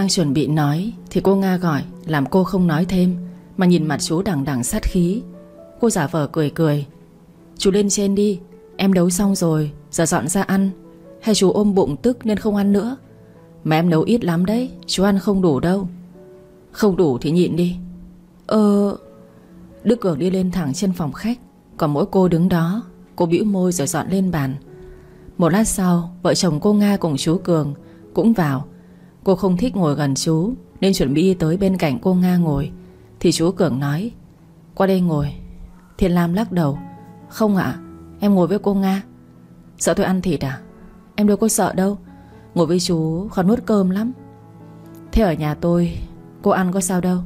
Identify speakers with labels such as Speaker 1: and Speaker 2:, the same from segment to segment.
Speaker 1: đang chuẩn bị nói Thì cô Nga gọi, Làm cô không nói thêm, Mà nhìn mặt chú đằng đằng sát khí. Cô giả vờ cười cười. Chú lên trên đi, Em nấu xong rồi, Giờ dọn ra ăn. Hay chú ôm bụng tức nên không ăn nữa. Mà em nấu ít lắm đấy, Chú ăn không đủ đâu. Không đủ thì nhịn đi. Ờ. Đức Cường đi lên thẳng trên phòng khách, Còn mỗi cô đứng đó, Cô bĩu môi rồi dọn lên bàn. Một lát sau, Vợ chồng cô Nga cùng chú Cường Cũng vào Cô không thích ngồi gần chú, Nên chuẩn bị đi tới bên cạnh cô Nga ngồi. Thì chú Cường nói, Qua đây ngồi. Thiên Lam lắc đầu, Không ạ, Em ngồi với cô Nga. Sợ tôi ăn thịt à? Em đâu có sợ đâu? Ngồi với chú khó nuốt cơm lắm. Thế ở nhà tôi, Cô ăn có sao đâu?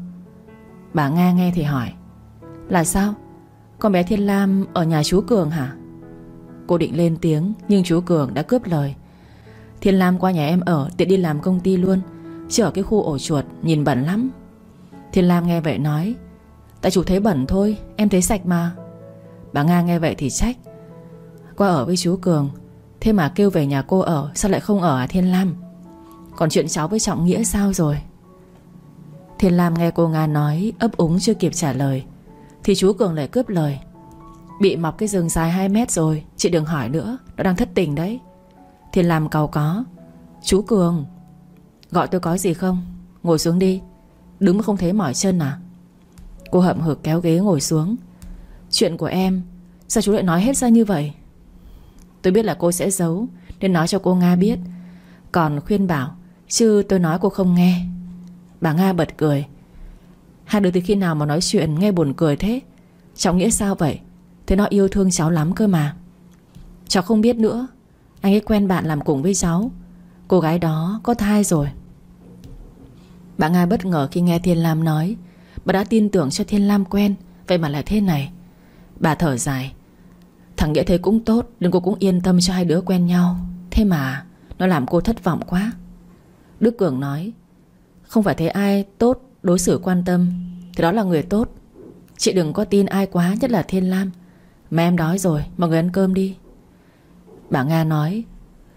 Speaker 1: Bà Nga nghe thì hỏi, Là sao? Con bé Thiên Lam ở nhà chú Cường hả? Cô định lên tiếng, Nhưng chú Cường đã cướp lời. Thiên Lam qua nhà em ở, tiện đi làm công ty luôn. Chứ ở cái khu ổ chuột, Nhìn bẩn lắm. Thiên Lam nghe vậy nói, Tại chủ thấy bẩn thôi, Em thấy sạch mà. Bà Nga nghe vậy thì trách, Qua ở với chú Cường, Thế mà kêu về nhà cô ở, Sao lại không ở à Thiên Lam? Còn chuyện cháu với Trọng Nghĩa sao rồi? Thiên Lam nghe cô Nga nói, ấp úng chưa kịp trả lời, Thì chú Cường lại cướp lời, Bị mọc cái rừng dài 2 mét rồi, Chị đừng hỏi nữa, Nó đang thất tình đấy. Thiên Lam cầu có. Chú Cường, Gọi tôi có gì không? Ngồi xuống đi. Đứng mà không thấy mỏi chân à? Cô hậm hực kéo ghế ngồi xuống. Chuyện của em, Sao chú lại nói hết ra như vậy? Tôi biết là cô sẽ giấu, Nên nói cho cô Nga biết. Còn khuyên bảo, Chứ tôi nói cô không nghe. Bà Nga bật cười. Hai đứa từ khi nào mà nói chuyện nghe buồn cười thế? Cháu nghĩa sao vậy? Thế nó yêu thương cháu lắm cơ mà. Cháu không biết nữa. Anh ấy quen bạn làm cùng với cháu. Cô gái đó có thai rồi. Bà Nga bất ngờ khi nghe Thiên Lam nói, Bà đã tin tưởng cho Thiên Lam quen, Vậy mà lại thế này. Bà thở dài, Thằng Nghĩa thế cũng tốt Nên cô cũng yên tâm cho hai đứa quen nhau. Thế mà, nó làm cô thất vọng quá. Đức Cường nói, Không phải thấy ai tốt, đối xử quan tâm, Thì đó là người tốt. Chị đừng có tin ai quá, nhất là Thiên Lam. Mà em đói rồi, Mọi người ăn cơm đi. Bà Nga nói,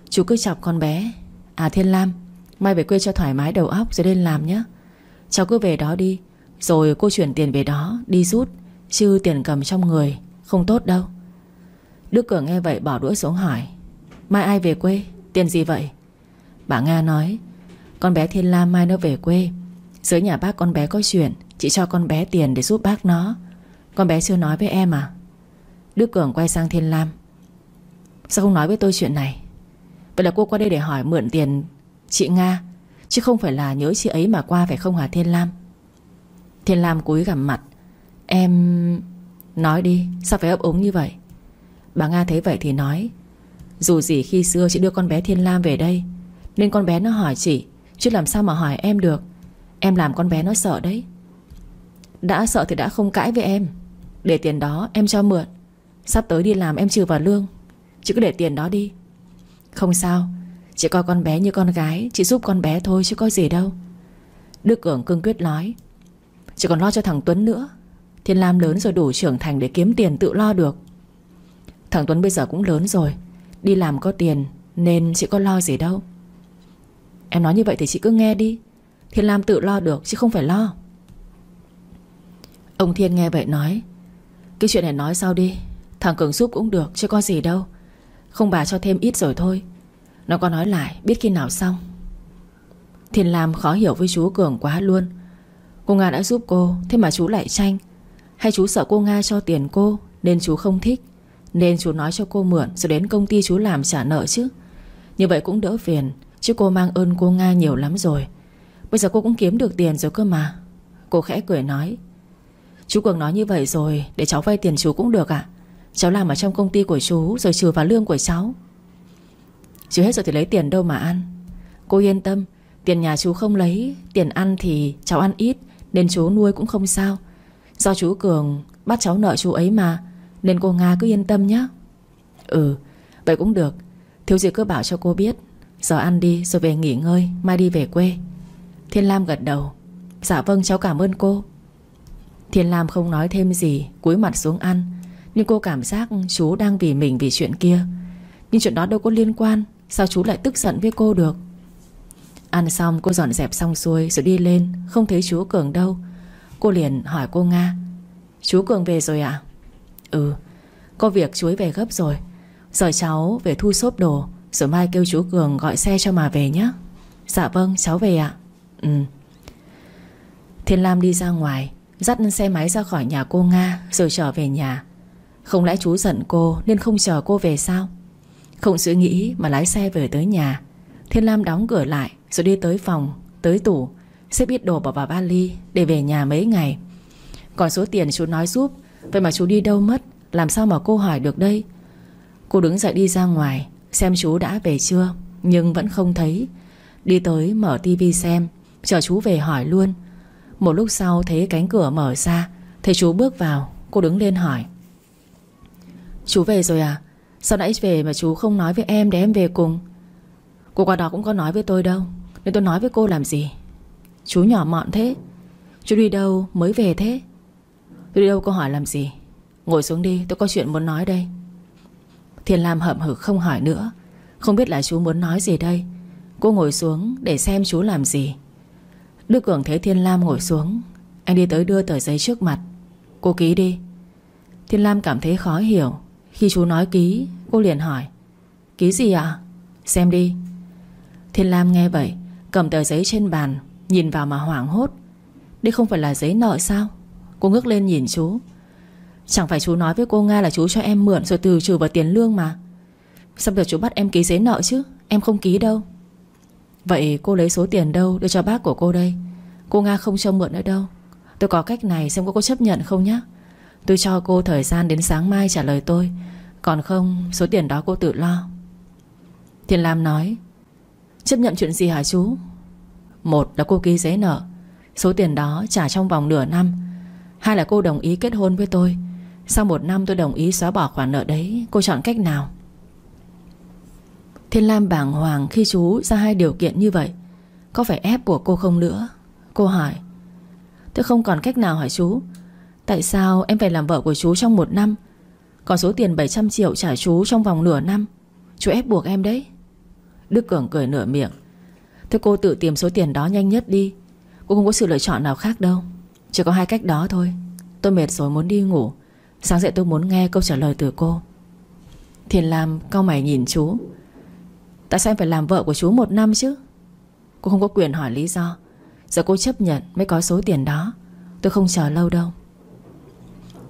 Speaker 1: Chú cứ chọc con bé. À Thiên Lam, Mai về quê cho thoải mái đầu óc rồi lên làm nhé. Cháu cứ về đó đi, Rồi cô chuyển tiền về đó, Đi rút, Chứ tiền cầm trong người Không tốt đâu. Đức Cường nghe vậy bỏ đũa xuống hỏi, Mai ai về quê? Tiền gì vậy? Bà Nga nói, Con bé Thiên Lam mai nó về quê. Dưới nhà bác con bé có chuyện, Chị cho con bé tiền để giúp bác nó. Con bé chưa nói với em à? Đức Cường quay sang Thiên Lam Sao không nói với tôi chuyện này? Vậy là cô qua đây để hỏi mượn tiền Chị Nga, Chứ không phải là nhớ chị ấy mà qua phải không hả Thiên Lam? Thiên Lam cúi gằm mặt. Em... Nói đi, Sao phải ấp ống như vậy? Bà Nga thấy vậy thì nói, Dù gì khi xưa chị đưa con bé Thiên Lam về đây, Nên con bé nó hỏi chị, Chứ làm sao mà hỏi em được? Em làm con bé nó sợ đấy. Đã sợ thì đã không cãi với em. Để tiền đó em cho mượn. Sắp tới đi làm em trừ vào lương. Chị cứ để tiền đó đi. Không sao. Chị coi con bé như con gái, Chị giúp con bé thôi chứ có gì đâu. Đức Cường cương quyết nói. Chị còn lo cho thằng Tuấn nữa. Thiên Lam lớn rồi đủ trưởng thành để kiếm tiền tự lo được. Thằng Tuấn bây giờ cũng lớn rồi. Đi làm có tiền, Nên chị có lo gì đâu. Em nói như vậy thì chị cứ nghe đi. Thiên Lam tự lo được chứ không phải lo. Ông Thiên nghe vậy nói. Cái chuyện này nói sau đi. Thằng Cường giúp cũng được, chứ có gì đâu. Không bà cho thêm ít rồi thôi. Nó có nói lại, biết khi nào xong. Thiên Lam khó hiểu với chú Cường quá luôn. Cô Nga đã giúp cô, Thế mà chú lại tranh. Hay chú sợ cô Nga cho tiền cô, Nên chú không thích. Nên chú nói cho cô mượn, Rồi đến công ty chú làm trả nợ chứ. Như vậy cũng đỡ phiền, Chứ cô mang ơn cô Nga nhiều lắm rồi. Bây giờ cô cũng kiếm được tiền rồi cơ mà. Cô khẽ cười nói. Chú Cường nói như vậy rồi, Để cháu vay tiền chú cũng được ạ. Cháu làm ở trong công ty của chú, Rồi trừ vào lương của cháu. Chú hết rồi thì lấy tiền đâu mà ăn. Cô yên tâm, Tiền nhà chú không lấy, Tiền ăn thì cháu ăn ít, Nên chú nuôi cũng không sao. Do chú Cường bắt cháu nợ chú ấy mà, Nên cô Nga cứ yên tâm nhé Ừ vậy cũng được. Thiếu gì cứ bảo cho cô biết. Giờ ăn đi, rồi về nghỉ ngơi, Mai đi về quê. Thiên Lam gật đầu. Dạ vâng cháu cảm ơn cô. Thiên Lam không nói thêm gì, cúi mặt xuống ăn. Nhưng cô cảm giác chú đang vì mình vì chuyện kia. Nhưng chuyện đó đâu có liên quan. Sao chú lại tức giận với cô được? Ăn xong, cô dọn dẹp xong xuôi Rồi đi lên. Không thấy chú Cường đâu. Cô liền hỏi cô Nga. Chú Cường về rồi ạ? À? Ừ. Có việc chú ấy về gấp rồi. Giờ cháu về thu xốp đồ. Rồi mai kêu chú Cường gọi xe cho mà về nhé Dạ vâng cháu về ạ. Ừ. Thiên Lam đi ra ngoài, Dắt xe máy ra khỏi nhà cô Nga, Rồi trở về nhà. Không lẽ chú giận cô nên không chờ cô về sao? Không suy nghĩ mà lái xe về tới nhà. Thiên Lam đóng cửa lại Rồi đi tới phòng, Tới tủ, Xếp ít đồ bỏ vào vali Để về nhà mấy ngày. Còn số tiền chú nói giúp, Vậy mà chú đi đâu mất? Làm sao mà cô hỏi được đây? Cô đứng dậy đi ra ngoài, Xem chú đã về chưa, Nhưng vẫn không thấy. Đi tới mở tivi xem, Chờ chú về hỏi luôn. Một lúc sau thấy cánh cửa mở ra, Thấy chú bước vào, Cô đứng lên hỏi. Chú về rồi à? Sao nãy về mà chú không nói với em để em về cùng? Cô qua đó cũng có nói với tôi đâu. Nên tôi nói với cô làm gì? Chú nhỏ mọn thế. Chú đi đâu mới về thế? Tôi đi đâu cô hỏi làm gì? Ngồi xuống đi, tôi có chuyện muốn nói đây. Thiên Lam hậm hực không hỏi nữa. Không biết là chú muốn nói gì đây. Cô ngồi xuống để xem chú làm gì. Đức Cường thấy Thiên Lam ngồi xuống. Anh đi tới đưa tờ giấy trước mặt. Cô ký đi. Thiên Lam cảm thấy khó hiểu. Khi chú nói ký, Cô liền hỏi, Ký gì ạ? Xem đi. Thiên Lam nghe vậy, Cầm tờ giấy trên bàn, Nhìn vào mà hoảng hốt. Đây không phải là giấy nợ sao? Cô ngước lên nhìn chú. Chẳng phải chú nói với cô Nga là chú cho em mượn Rồi từ trừ vào tiền lương mà. Sao giờ chú bắt em ký giấy nợ chứ? Em không ký đâu. Vậy cô lấy số tiền đâu đưa cho bác của cô đây? Cô Nga không cho mượn nữa đâu. Tôi có cách này xem cô có chấp nhận không nhé Tôi cho cô thời gian đến sáng mai trả lời tôi. Còn không, số tiền đó cô tự lo. Thiên Lam nói, Chấp nhận chuyện gì hả chú? Một là cô ký giấy nợ. Số tiền đó trả trong vòng nửa năm. Hai là cô đồng ý kết hôn với tôi. Sau một năm tôi đồng ý xóa bỏ khoản nợ đấy, Cô chọn cách nào? Thiên Lam bàng hoàng khi chú ra hai điều kiện như vậy. Có phải ép buộc cô không nữa? Cô hỏi. Tôi không còn cách nào hỏi chú? Tại sao em phải làm vợ của chú trong một năm? Còn số tiền 700 triệu trả chú trong vòng nửa năm. Chú ép buộc em đấy. Đức Cường cười nửa miệng. Thôi cô tự tìm số tiền đó nhanh nhất đi. Cô không có sự lựa chọn nào khác đâu. Chỉ có hai cách đó thôi. Tôi mệt rồi muốn đi ngủ. Sáng dậy tôi muốn nghe câu trả lời từ cô. Thiền Lam cau mày nhìn chú. Tại sao em phải làm vợ của chú một năm chứ? Cô không có quyền hỏi lý do. Giờ cô chấp nhận mới có số tiền đó. Tôi không chờ lâu đâu.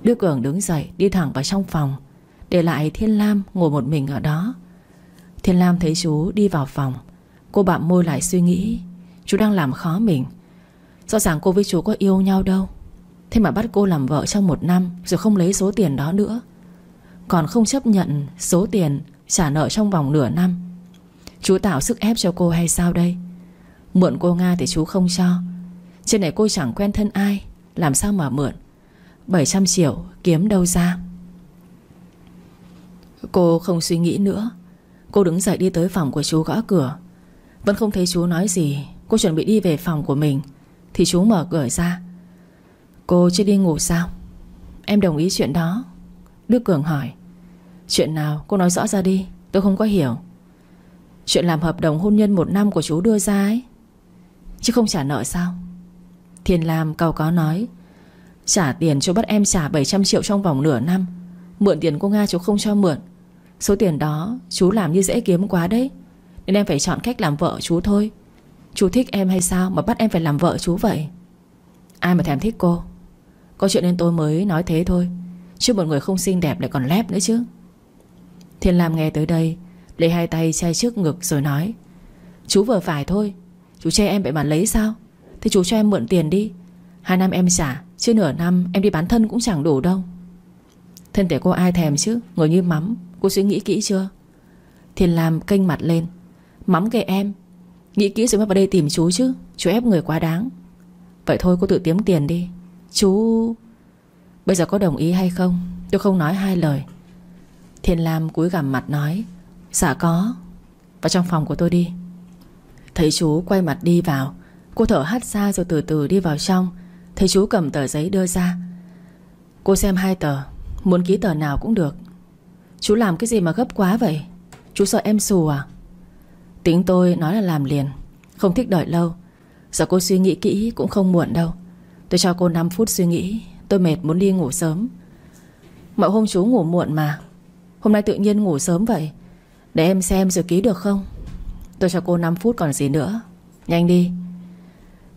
Speaker 1: Đức Cường đứng dậy, đi thẳng vào trong phòng. Để lại Thiên Lam ngồi một mình ở đó. Thiên Lam thấy chú đi vào phòng. Cô bạm môi lại suy nghĩ. Chú đang làm khó mình. Rõ ràng cô với chú có yêu nhau đâu. Thế mà bắt cô làm vợ trong một năm Rồi không lấy số tiền đó nữa. Còn không chấp nhận số tiền Trả nợ trong vòng nửa năm. Chú tạo sức ép cho cô hay sao đây? Mượn cô Nga thì chú không cho. Trên này cô chẳng quen thân ai. Làm sao mà mượn? 700 triệu, kiếm đâu ra? Cô không suy nghĩ nữa. Cô đứng dậy đi tới phòng của chú gõ cửa. Vẫn không thấy chú nói gì. Cô chuẩn bị đi về phòng của mình. Thì chú mở cửa ra. Cô chưa đi ngủ sao? Em đồng ý chuyện đó. Đức Cường hỏi. Chuyện nào? Cô nói rõ ra đi. Tôi không có hiểu. Chuyện làm hợp đồng hôn nhân một năm của chú đưa ra ấy. Chứ không trả nợ sao? Thiên Lam cầu có nói. Trả tiền cho bắt em trả 700 triệu trong vòng nửa năm. Mượn tiền cô Nga chú không cho mượn. Số tiền đó chú làm như dễ kiếm quá đấy. Nên em phải chọn cách làm vợ chú thôi. Chú thích em hay sao mà bắt em phải làm vợ chú vậy? Ai mà thèm thích cô? Có chuyện nên tôi mới nói thế thôi. Chứ một người không xinh đẹp lại còn lép nữa chứ. Thiên Lam nghe tới đây, Lấy hai tay che trước ngực rồi nói, Chú vừa phải thôi. Chú che em vậy mà lấy sao? Thế chú cho em mượn tiền đi. Hai năm em trả Chứ nửa năm em đi bán thân cũng chẳng đủ đâu. Thân thể cô ai thèm chứ? Ngồi như mắm. Cô suy nghĩ kỹ chưa? Thiên Lam kênh mặt lên. Mắm kệ em. Nghĩ kỹ rồi mới vào đây tìm chú chứ. Chú ép người quá đáng. Vậy thôi, cô tự kiếm tiền đi. Chú! Bây giờ có đồng ý hay không? Tôi không nói hai lời. Thiên Lam cúi gằm mặt nói Dạ có. Vào trong phòng của tôi đi. Thấy chú quay mặt đi vào. Cô thở hắt ra rồi từ từ đi vào trong. Thấy chú cầm tờ giấy đưa ra. Cô xem hai tờ, Muốn ký tờ nào cũng được. Chú làm cái gì mà gấp quá vậy? Chú sợ em xù à? Tính tôi nói là làm liền, Không thích đợi lâu. Giờ cô suy nghĩ kỹ cũng không muộn đâu. Tôi cho cô 5 phút suy nghĩ, Tôi mệt muốn đi ngủ sớm. Mọi hôm chú ngủ muộn mà. Hôm nay tự nhiên ngủ sớm vậy. Để em xem rồi ký được không? Tôi cho cô 5 phút còn gì nữa. Nhanh đi.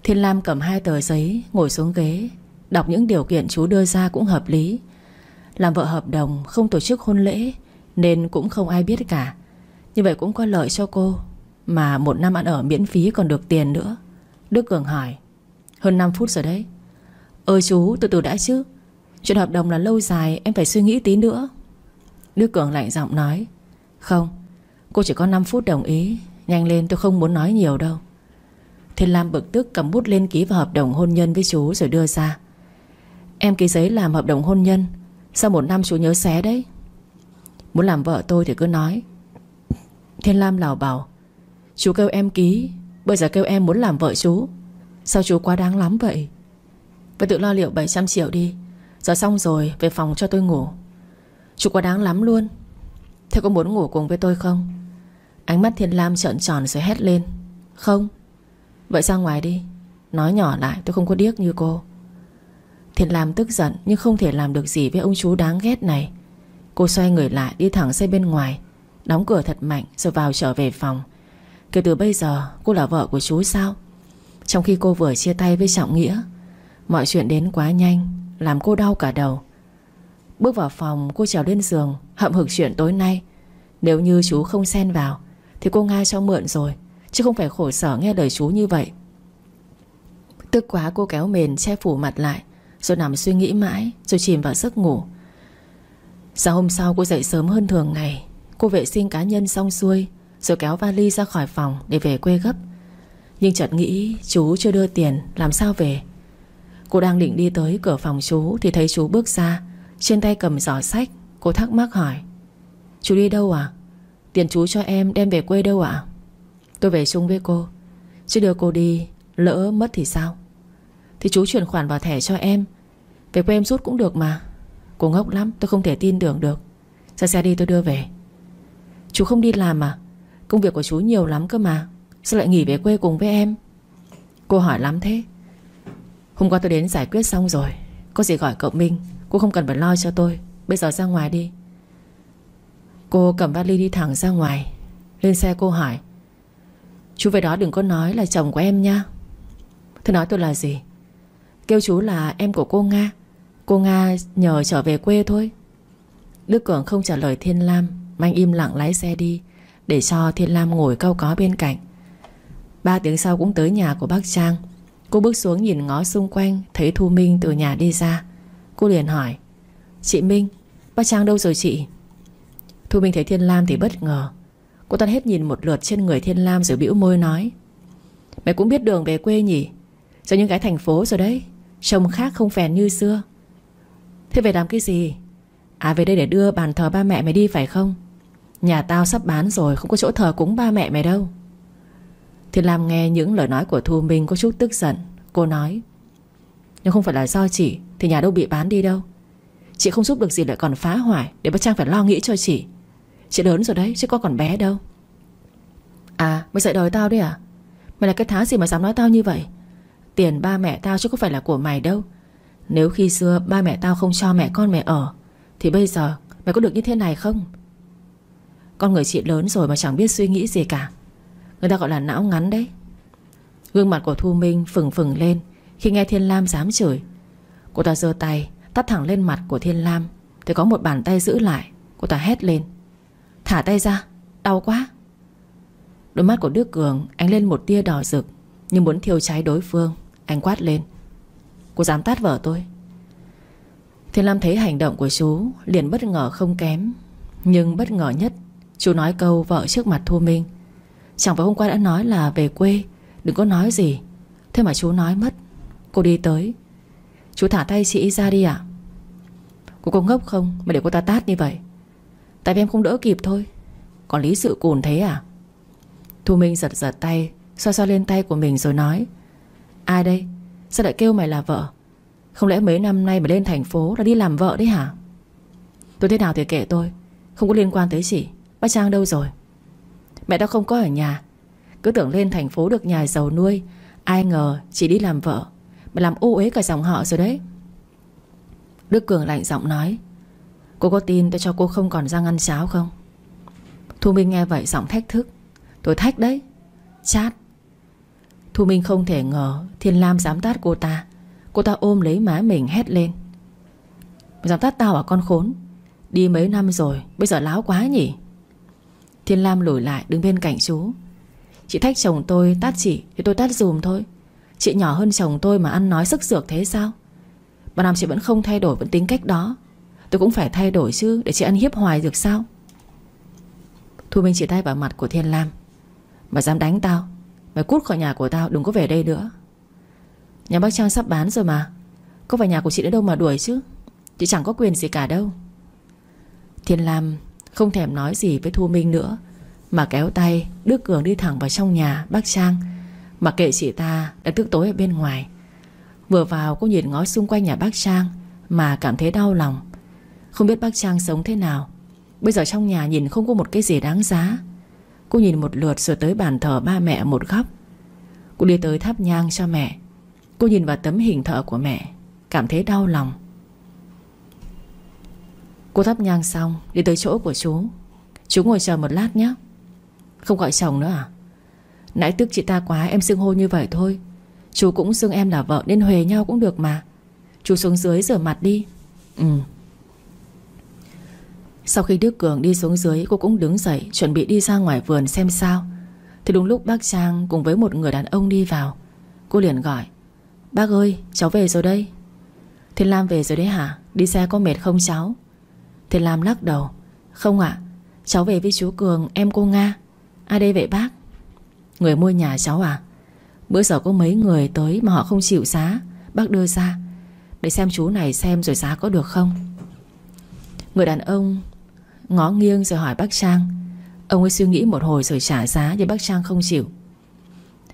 Speaker 1: Thiên Lam cầm hai tờ giấy, Ngồi xuống ghế. Đọc những điều kiện chú đưa ra cũng hợp lý. Làm vợ hợp đồng, không tổ chức hôn lễ, Nên cũng không ai biết cả. Như vậy cũng có lợi cho cô, Mà một năm ăn ở miễn phí còn được tiền nữa. Đức Cường hỏi, Hơn 5 phút rồi đấy. Ơi chú, từ từ đã chứ. Chuyện hợp đồng là lâu dài, em phải suy nghĩ tí nữa. Đức Cường lạnh giọng nói, Không, Cô chỉ có 5 phút đồng ý. Nhanh lên, tôi không muốn nói nhiều đâu. Thiên Lam bực tức cầm bút lên ký vào hợp đồng hôn nhân với chú rồi đưa ra. Em ký giấy làm hợp đồng hôn nhân. Sau một năm chú nhớ xé đấy. Muốn làm vợ tôi thì cứ nói. Thiên Lam lào bảo, Chú kêu em ký, Bây giờ kêu em muốn làm vợ chú. Sao chú quá đáng lắm vậy? Vậy tự lo liệu 700 triệu đi. Giờ xong rồi, về phòng cho tôi ngủ. Chú quá đáng lắm luôn. Thế có muốn ngủ cùng với tôi không? Ánh mắt Thiên Lam trợn tròn rồi hét lên. Không Vậy ra ngoài đi. Nói nhỏ lại, tôi không có điếc như cô. Thiệt Lam tức giận, Nhưng không thể làm được gì với ông chú đáng ghét này. Cô xoay người lại, đi thẳng xe bên ngoài. Đóng cửa thật mạnh, rồi vào trở về phòng. Kể từ bây giờ, cô là vợ của chú sao? Trong khi cô vừa chia tay với Trọng Nghĩa, Mọi chuyện đến quá nhanh, Làm cô đau cả đầu. Bước vào phòng, cô trèo lên giường, Hậm hực chuyện tối nay. Nếu như chú không xen vào, Thì cô Nga cho mượn rồi. Chứ không phải khổ sở nghe lời chú như vậy. Tức quá cô kéo mền che phủ mặt lại, Rồi nằm suy nghĩ mãi, Rồi chìm vào giấc ngủ. Sáng hôm sau cô dậy sớm hơn thường ngày, Cô vệ sinh cá nhân xong xuôi, Rồi kéo vali ra khỏi phòng để về quê gấp. Nhưng chợt nghĩ chú chưa đưa tiền, Làm sao về? Cô đang định đi tới cửa phòng chú Thì thấy chú bước ra, Trên tay cầm giỏ sách, Cô thắc mắc hỏi, Chú đi đâu à Tiền chú cho em đem về quê đâu ạ? Tôi về chung với cô. Chứ đưa cô đi, Lỡ mất thì sao? Thì chú chuyển khoản vào thẻ cho em. Về quê em rút cũng được mà. Cô ngốc lắm, tôi không thể tin tưởng được. Ra xe đi tôi đưa về. Chú không đi làm à Công việc của chú nhiều lắm cơ mà. Sao lại nghỉ về quê cùng với em? Cô hỏi lắm thế. Hôm qua tôi đến giải quyết xong rồi. Có gì gọi cậu Minh. Cô không cần phải lo cho tôi. Bây giờ ra ngoài đi. Cô cầm vali đi thẳng ra ngoài. Lên xe cô hỏi. Chú về đó đừng có nói là chồng của em nha. Thế nói tôi là gì? Kêu chú là em của cô Nga. Cô Nga nhờ trở về quê thôi. Đức Cường không trả lời Thiên Lam Manh anh im lặng lái xe đi, Để cho Thiên Lam ngồi câu có bên cạnh. Ba tiếng sau cũng tới nhà của bác Trang. Cô bước xuống nhìn ngó xung quanh, Thấy Thu Minh từ nhà đi ra. Cô liền hỏi, Chị Minh, Bác Trang đâu rồi chị? Thu Minh thấy Thiên Lam thì bất ngờ. Cô ta hết nhìn một lượt trên người Thiên Lam Rồi bĩu môi nói, Mày cũng biết đường về quê nhỉ? Giờ những cái thành phố rồi đấy? Trông khác không phèn như xưa. Thế về làm cái gì? À về đây để đưa bàn thờ ba mẹ mày đi, phải không? Nhà tao sắp bán rồi, Không có chỗ thờ cúng ba mẹ mày đâu. Thiên Lam nghe những lời nói của Thu Minh Có chút tức giận. Cô nói, Nhưng không phải là do chị, Thì nhà đâu bị bán đi đâu. Chị không giúp được gì lại còn phá hoại, Để bác Trang phải lo nghĩ cho chị. Chị lớn rồi đấy, chứ có còn bé đâu. À mày dạy đời tao đấy à? Mày là cái thá gì mà dám nói tao như vậy? Tiền ba mẹ tao chứ có phải là của mày đâu. Nếu khi xưa ba mẹ tao không cho mẹ con mẹ ở, Thì bây giờ mày có được như thế này không? Con người chị lớn rồi mà chẳng biết suy nghĩ gì cả. Người ta gọi là não ngắn đấy. Gương mặt của Thu Minh phừng phừng lên Khi nghe Thiên Lam dám chửi. Cô ta giơ tay, Tắt thẳng lên mặt của Thiên Lam, Thì có một bàn tay giữ lại. Cô ta hét lên. Thả tay ra, Đau quá. Đôi mắt của Đức Cường Ánh lên một tia đỏ rực, Như muốn thiêu cháy đối phương. Anh quát lên, Cô dám tát vợ tôi? Thiên Lam thấy hành động của chú Liền bất ngờ không kém, Nhưng bất ngờ nhất, Chú nói câu vợ trước mặt Thu Minh. Chẳng phải hôm qua đã nói là về quê, Đừng có nói gì. Thế mà chú nói mất, Cô đi tới. Chú thả tay chị ra đi ạ. Cô có ngốc không mà để cô ta tát như vậy? Tại vì em không đỡ kịp thôi. Còn lý sự cùn thế à? Thu Minh giật giật tay, Xoa xoa lên tay của mình rồi nói, Ai đây? Sao lại kêu mày là vợ? Không lẽ mấy năm nay mày lên thành phố là đi làm vợ đấy hả? Tôi thế nào thì kệ tôi, Không có liên quan tới chị. Bác Trang đâu rồi? Mẹ tao không có ở nhà. Cứ tưởng lên thành phố được nhà giàu nuôi, Ai ngờ chỉ đi làm vợ, Mà làm ô uế cả dòng họ rồi đấy. Đức Cường lạnh giọng nói Cô có tin tôi cho cô không còn răng ăn cháo không? Thu Minh nghe vậy giọng thách thức. Tôi thách đấy. Chát. Thu Minh không thể ngờ Thiên Lam dám tát cô ta. Cô ta ôm lấy má mình hét lên. Dám tát tao à con khốn? Đi mấy năm rồi, Bây giờ láo quá nhỉ? Thiên Lam lùi lại, đứng bên cạnh chú. Chị thách chồng tôi, tát chị, Thì tôi tát dùm thôi. Chị nhỏ hơn chồng tôi mà ăn nói sức dược thế sao? Bà làm chị vẫn không thay đổi, Vẫn tính cách đó. Tôi cũng phải thay đổi chứ, Để chị ăn hiếp hoài được sao? Thu Minh chỉ tay vào mặt của Thiên Lam. Mày dám đánh tao, Mày cút khỏi nhà của tao, đừng có về đây nữa. Nhà bác Trang sắp bán rồi mà, Có phải nhà của chị đến đâu mà đuổi chứ? Chị chẳng có quyền gì cả đâu. Thiên Lam không thèm nói gì với Thu Minh nữa, Mà kéo tay Đức Cường đi thẳng vào trong nhà bác Trang, Mà kệ chị ta đã tức tối ở bên ngoài. Vừa vào cô nhìn ngó xung quanh nhà bác Trang, Mà cảm thấy đau lòng. Không biết bác Trang sống thế nào. Bây giờ trong nhà nhìn không có một cái gì đáng giá. Cô nhìn một lượt rồi tới bàn thờ ba mẹ một góc. Cô đi tới thắp nhang cho mẹ. Cô nhìn vào tấm hình thờ của mẹ, Cảm thấy đau lòng. Cô thắp nhang xong, Đi tới chỗ của chú. Chú ngồi chờ một lát nhé. Không gọi chồng nữa à? Nãy tức chị ta quá, em xưng hô như vậy thôi. Chú cũng xưng em là vợ Nên huề nhau cũng được mà. Chú xuống dưới rửa mặt đi. Ừ. Sau khi Đức Cường đi xuống dưới, Cô cũng đứng dậy, chuẩn bị đi ra ngoài vườn xem sao. Thì đúng lúc bác Trang Cùng với một người đàn ông đi vào. Cô liền gọi, Bác ơi, cháu về rồi đây. Thiên Lam về rồi đấy hả? Đi xe có mệt không cháu? Thiên Lam lắc đầu, Không ạ, Cháu về với chú Cường, em cô Nga. Ai đây vậy bác. Người mua nhà cháu à? Bữa giờ có mấy người tới mà họ không chịu giá. Bác đưa ra, Để xem chú này xem rồi giá có được không. Người đàn ông Ngó nghiêng rồi hỏi bác Trang. Ông ấy suy nghĩ một hồi rồi trả giá Nhưng bác Trang không chịu.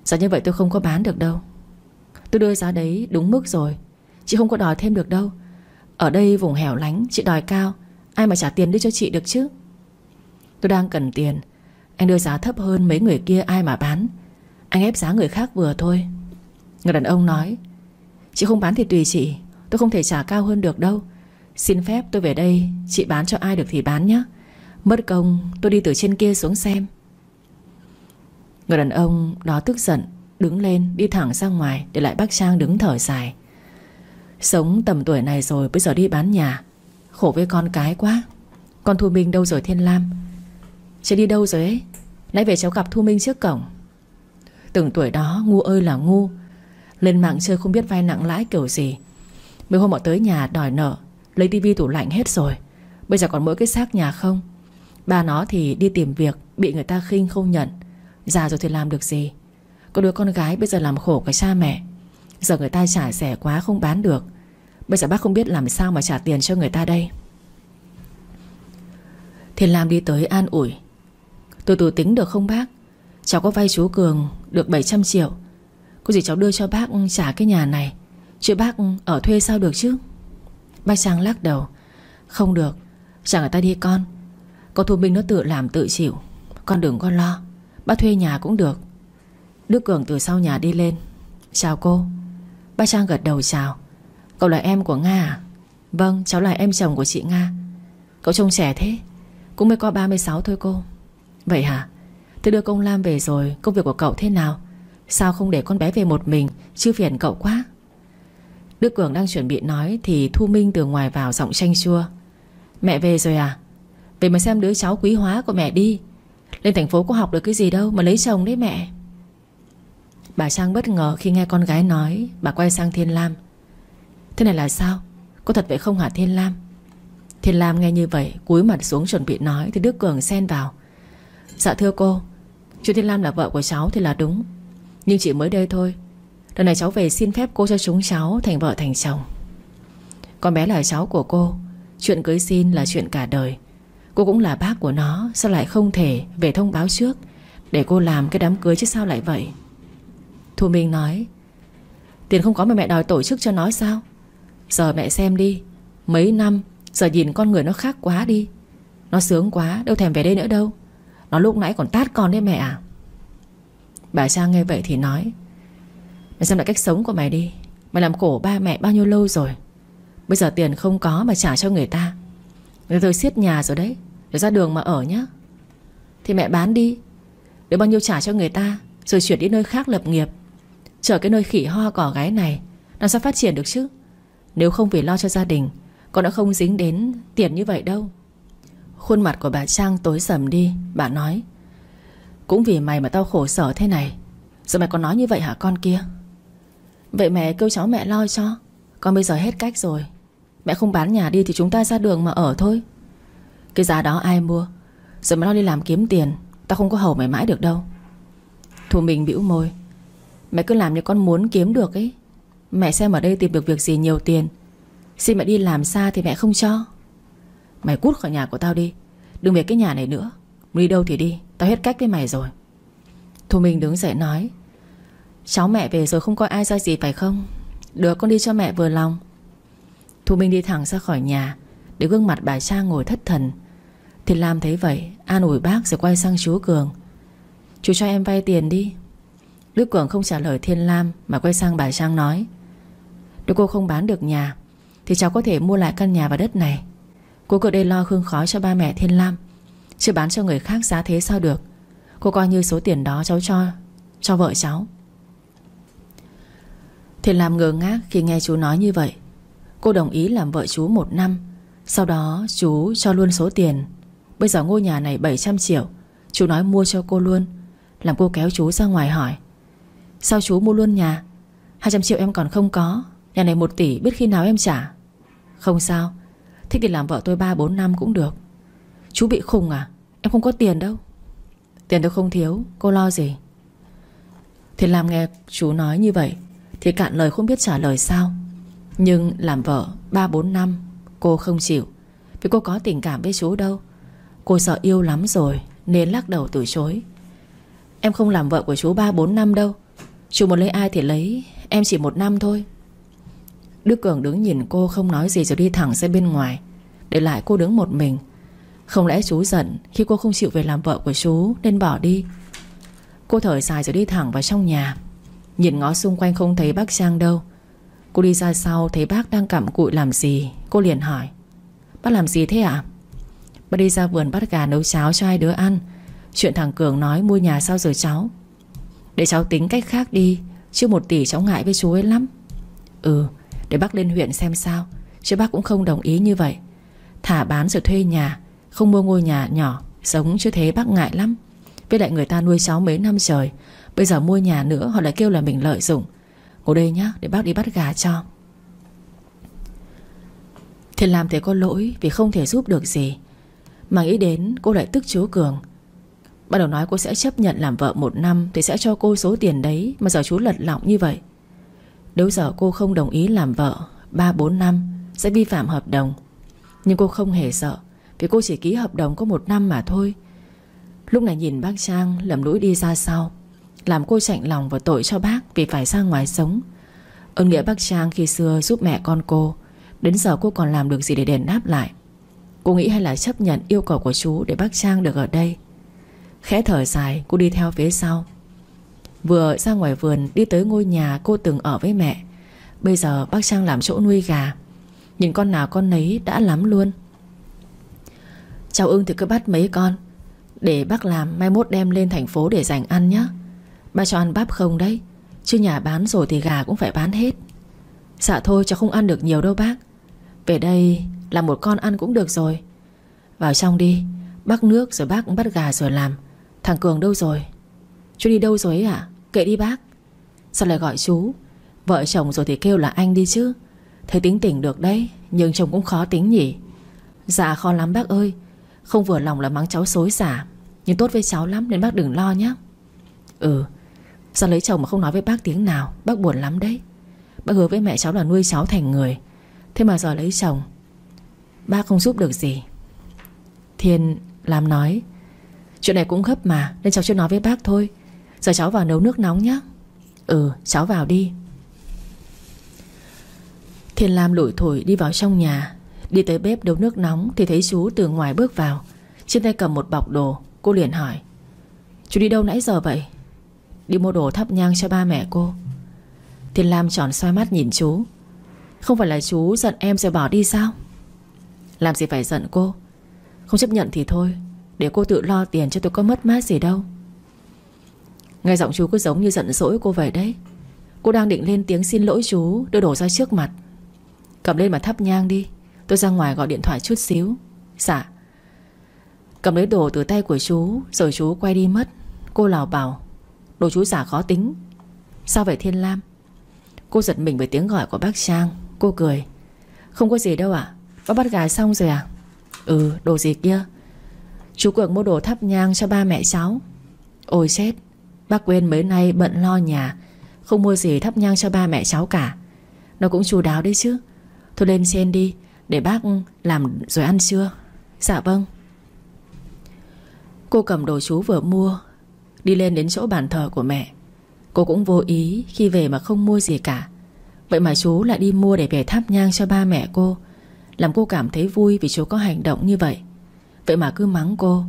Speaker 1: Giá như vậy tôi không có bán được đâu. Tôi đưa giá đấy đúng mức rồi. Chị không có đòi thêm được đâu. Ở đây vùng hẻo lánh, chị đòi cao. Ai mà trả tiền đưa cho chị được chứ? Tôi đang cần tiền. Anh đưa giá thấp hơn mấy người kia ai mà bán. Anh ép giá người khác vừa thôi. Người đàn ông nói, Chị không bán thì tùy chị. Tôi không thể trả cao hơn được đâu. Xin phép tôi về đây, Chị bán cho ai được thì bán nhé. Mất công, tôi đi từ trên kia xuống xem. Người đàn ông đó tức giận, Đứng lên, đi thẳng ra ngoài Để lại bác Trang đứng thở dài. Sống tầm tuổi này rồi, Bây giờ đi bán nhà. Khổ với con cái quá. Con Thu Minh đâu rồi Thiên Lam? Chị đi đâu rồi ấy? Nãy về cháu gặp Thu Minh trước cổng. Từng tuổi đó, ngu ơi là ngu. Lên mạng chơi không biết vay nặng lãi kiểu gì. Mấy hôm họ tới nhà đòi nợ Lấy tivi tủ lạnh hết rồi. Bây giờ còn mỗi cái xác nhà không? Ba nó thì đi tìm việc, Bị người ta khinh không nhận. Già rồi thì làm được gì? Có đứa con gái bây giờ làm khổ cả cha mẹ. Giờ người ta trả rẻ quá không bán được. Bây giờ bác không biết làm sao mà trả tiền cho người ta đây. Thì Lam đi tới an ủi. Từ từ tính được không bác? Cháu có vay chú Cường được 700 triệu. Có gì cháu đưa cho bác trả cái nhà này. Chứ bác ở thuê sao được chứ? Bách Trang lắc đầu. Không được Chẳng người ta đi con. Con Thu Minh nó tự làm tự chịu, Con đừng có lo, Bác thuê nhà cũng được. Đức Cường từ sau nhà đi lên. Chào cô. Bác Trang gật đầu chào. Cậu là em của Nga à? Vâng cháu là em chồng của chị Nga. Cậu trông trẻ thế, Cũng mới có 36 thôi cô. Vậy hả? Thế đưa công Lam về rồi, Công việc của cậu thế nào? Sao không để con bé về một mình, Chứ phiền cậu quá? Đức Cường đang chuẩn bị nói Thì Thu Minh từ ngoài vào giọng chanh chua. Mẹ về rồi à? Về mà xem đứa cháu quý hóa của mẹ đi. Lên thành phố có học được cái gì đâu Mà lấy chồng đấy mẹ. Bà Trang bất ngờ khi nghe con gái nói, Bà quay sang Thiên Lam. Thế này là sao? Có thật vậy không hả Thiên Lam? Thiên Lam nghe như vậy, cúi mặt xuống chuẩn bị nói Thì Đức Cường xen vào. Dạ thưa cô, Chú Thiên Lam là vợ của cháu thì là đúng. Nhưng chỉ mới đây thôi Lần này cháu về xin phép cô cho chúng cháu Thành vợ thành chồng. Con bé là cháu của cô. Chuyện cưới xin là chuyện cả đời. Cô cũng là bác của nó, Sao lại không thể về thông báo trước Để cô làm cái đám cưới chứ sao lại vậy? Thu Minh nói, Tiền không có mà mẹ đòi tổ chức cho nó sao? Giờ mẹ xem đi, Mấy năm Giờ nhìn con người nó khác quá đi. Nó sướng quá, Đâu thèm về đây nữa đâu. Nó lúc nãy còn tát con đấy mẹ à. Bà Trang nghe vậy thì nói Mày xem lại cách sống của mày đi. Mày làm khổ ba mẹ bao nhiêu lâu rồi? Bây giờ tiền không có mà trả cho người ta. Người tôi xiết nhà rồi đấy. Rồi ra đường mà ở nhá. Thì mẹ bán đi. Để bao nhiêu trả cho người ta, Rồi chuyển đi nơi khác lập nghiệp. Chờ cái nơi khỉ ho cỏ gái này, Làm sao phát triển được chứ? Nếu không vì lo cho gia đình, Con đã không dính đến tiền như vậy đâu. Khuôn mặt của bà Trang tối sầm đi. Bà nói, Cũng vì mày mà tao khổ sở thế này. Giờ mày còn nói như vậy hả con kia? Vậy mẹ kêu cháu mẹ lo cho. Con bây giờ hết cách rồi. Mẹ không bán nhà đi thì chúng ta ra đường mà ở thôi. Cái giá đó ai mua? Giờ mày lo đi làm kiếm tiền. Tao không có hầu mày mãi được đâu. Thu mình bĩu môi. Mẹ cứ làm như con muốn kiếm được ấy. Mẹ xem ở đây tìm được việc gì nhiều tiền. Xin mẹ đi làm xa thì mẹ không cho. Mày cút khỏi nhà của tao đi. Đừng về cái nhà này nữa. Đi đâu thì đi. Tao hết cách với mày rồi. Thu Minh đứng dậy nói. Cháu mẹ về rồi không coi ai ra gì phải không? Được con đi cho mẹ vừa lòng. Thu Minh đi thẳng ra khỏi nhà, Để gương mặt bà Trang ngồi thất thần. Thì làm thấy vậy, An ủi bác rồi quay sang chú Cường. Chú cho em vay tiền đi. Đức Cường không trả lời Thiên Lam Mà quay sang bà Trang nói, Nếu cô không bán được nhà, Thì cháu có thể mua lại căn nhà và đất này. Cô cứ đây lo hương khói cho ba mẹ Thiên Lam, Chứ bán cho người khác giá thế sao được. Cô coi như số tiền đó cháu cho Cho vợ cháu thiện làm ngơ ngác khi nghe chú nói như vậy. Cô đồng ý làm vợ chú một năm. Sau đó, chú cho luôn số tiền. Bây giờ ngôi nhà này 700 triệu. Chú nói mua cho cô luôn. Làm cô kéo chú ra ngoài hỏi. Sao chú mua luôn nhà? 200 triệu em còn không có. Nhà này 1 tỷ, biết khi nào em trả? Không sao. Thích thì làm vợ tôi 3-4 năm cũng được. Chú bị khùng à? Em không có tiền đâu. Tiền tôi không thiếu, Cô lo gì? Thì làm nghe chú nói như vậy thì cạn lời không biết trả lời sao. Nhưng làm vợ 3-4 năm, Cô không chịu. Vì cô có tình cảm với chú đâu. Cô sợ yêu lắm rồi, Nên lắc đầu từ chối. Em không làm vợ của chú 3-4 năm đâu. Chú muốn lấy ai thì lấy, Em chỉ một năm thôi. Đức Cường đứng nhìn cô không nói gì rồi đi thẳng ra bên ngoài, Để lại cô đứng một mình. Không lẽ chú giận Khi cô không chịu về làm vợ của chú Nên bỏ đi. Cô thở dài rồi đi thẳng vào trong nhà. Nhìn ngó xung quanh không thấy bác Trang đâu. Cô đi ra sau thấy bác đang cặm cụi làm gì, Cô liền hỏi. Bác làm gì thế ạ? À? Bác đi ra vườn bắt gà nấu cháo cho hai đứa ăn. Chuyện thằng Cường nói mua nhà sao rồi cháu. Để cháu tính cách khác đi, Chứ một tỷ cháu ngại với chú ấy lắm. Ừ để bác lên huyện xem sao, Chứ bác cũng không đồng ý như vậy. Thả bán rồi thuê nhà, Không mua ngôi nhà nhỏ, Sống chứ thế bác ngại lắm. Với lại người ta nuôi cháu mấy năm trời Bây giờ mua nhà nữa, họ lại kêu là mình lợi dụng. Ngồi đây nhá, để bác đi bắt gà cho. Thì làm thế có lỗi Vì không thể giúp được gì. Mà nghĩ đến cô lại tức chú Cường. Bắt đầu nói cô sẽ chấp nhận làm vợ một năm Thì sẽ cho cô số tiền đấy Mà giờ chú lật lọng như vậy. Nếu giờ cô không đồng ý làm vợ 3-4 năm, Sẽ vi phạm hợp đồng. Nhưng cô không hề sợ, Vì cô chỉ ký hợp đồng có một năm mà thôi. Lúc này nhìn bác Trang lầm lũi đi ra sau. Làm cô chạnh lòng và tội cho bác Vì phải ra ngoài sống. Ơn nghĩa bác Trang khi xưa giúp mẹ con cô. Đến giờ cô còn làm được gì để đền đáp lại? Cô nghĩ hay là chấp nhận yêu cầu của chú Để bác Trang được ở đây? Khẽ thở dài, cô đi theo phía sau. Vừa ra ngoài vườn, Đi tới ngôi nhà cô từng ở với mẹ. Bây giờ bác Trang làm chỗ nuôi gà. Nhìn con nào con nấy đã lắm luôn. Cháu ưng thì cứ bắt mấy con. Để bác làm, mai mốt đem lên thành phố để dành ăn nhé. Ba cho ăn bắp không đấy? Chứ nhà bán rồi thì gà cũng phải bán hết. Dạ thôi, cháu không ăn được nhiều đâu bác. Về đây làm một con ăn cũng được rồi. Vào trong đi, Bác nước rồi bác cũng bắt gà rồi làm. Thằng Cường đâu rồi? Chú đi đâu rồi ấy à Kệ đi bác. Sao lại gọi chú? Vợ chồng rồi thì kêu là anh đi chứ. Thấy tính tỉnh được đấy, Nhưng chồng cũng khó tính nhỉ. Dạ khó lắm bác ơi. Không vừa lòng là mắng cháu xối xả. Nhưng tốt với cháu lắm nên bác đừng lo nhé Ừ Sao lấy chồng mà không nói với bác tiếng nào? Bác buồn lắm đấy. Bác hứa với mẹ cháu là nuôi cháu thành người. Thế mà giờ lấy chồng, Bác không giúp được gì. Thiên làm nói, Chuyện này cũng gấp mà, Nên cháu chưa nói với bác thôi. Giờ cháu vào nấu nước nóng nhé Ừ cháu vào đi. Thiên Lam lủi thổi đi vào trong nhà. Đi tới bếp nấu nước nóng Thì thấy chú từ ngoài bước vào. Trên tay cầm một bọc đồ, Cô liền hỏi, Chú đi đâu nãy giờ vậy? Đi mua đồ thắp nhang cho ba mẹ cô. Thiên Lam tròn xoay mắt nhìn chú. Không phải là chú giận em rồi bỏ đi sao? Làm gì phải giận cô? Không chấp nhận thì thôi, Để cô tự lo tiền cho tôi có mất mát gì đâu. Nghe giọng chú cứ giống như giận dỗi cô vậy đấy. Cô đang định lên tiếng xin lỗi chú, Đưa đồ ra trước mặt. Cầm lên mà thắp nhang đi, Tôi ra ngoài gọi điện thoại chút xíu. Dạ. Cầm lấy đồ từ tay của chú, Rồi chú quay đi mất. Cô lào bảo. Đồ chú giả khó tính. Sao vậy Thiên Lam? Cô giật mình với tiếng gọi của bác Trang. Cô cười. Không có gì đâu ạ. Bác bắt gà xong rồi à? Ừ đồ gì kia? Chú Cường mua đồ thắp nhang cho ba mẹ cháu. Ôi chết. Bác quên mấy nay bận lo nhà. Không mua gì thắp nhang cho ba mẹ cháu cả. Nó cũng chú đáo đấy chứ. Thôi lên trên đi, Để bác làm rồi ăn trưa. Dạ vâng. Cô cầm đồ chú vừa mua Đi lên đến chỗ bàn thờ của mẹ. Cô cũng vô ý khi về mà không mua gì cả. Vậy mà chú lại đi mua để về thắp nhang cho ba mẹ cô. Làm cô cảm thấy vui vì chú có hành động như vậy. Vậy mà cứ mắng cô.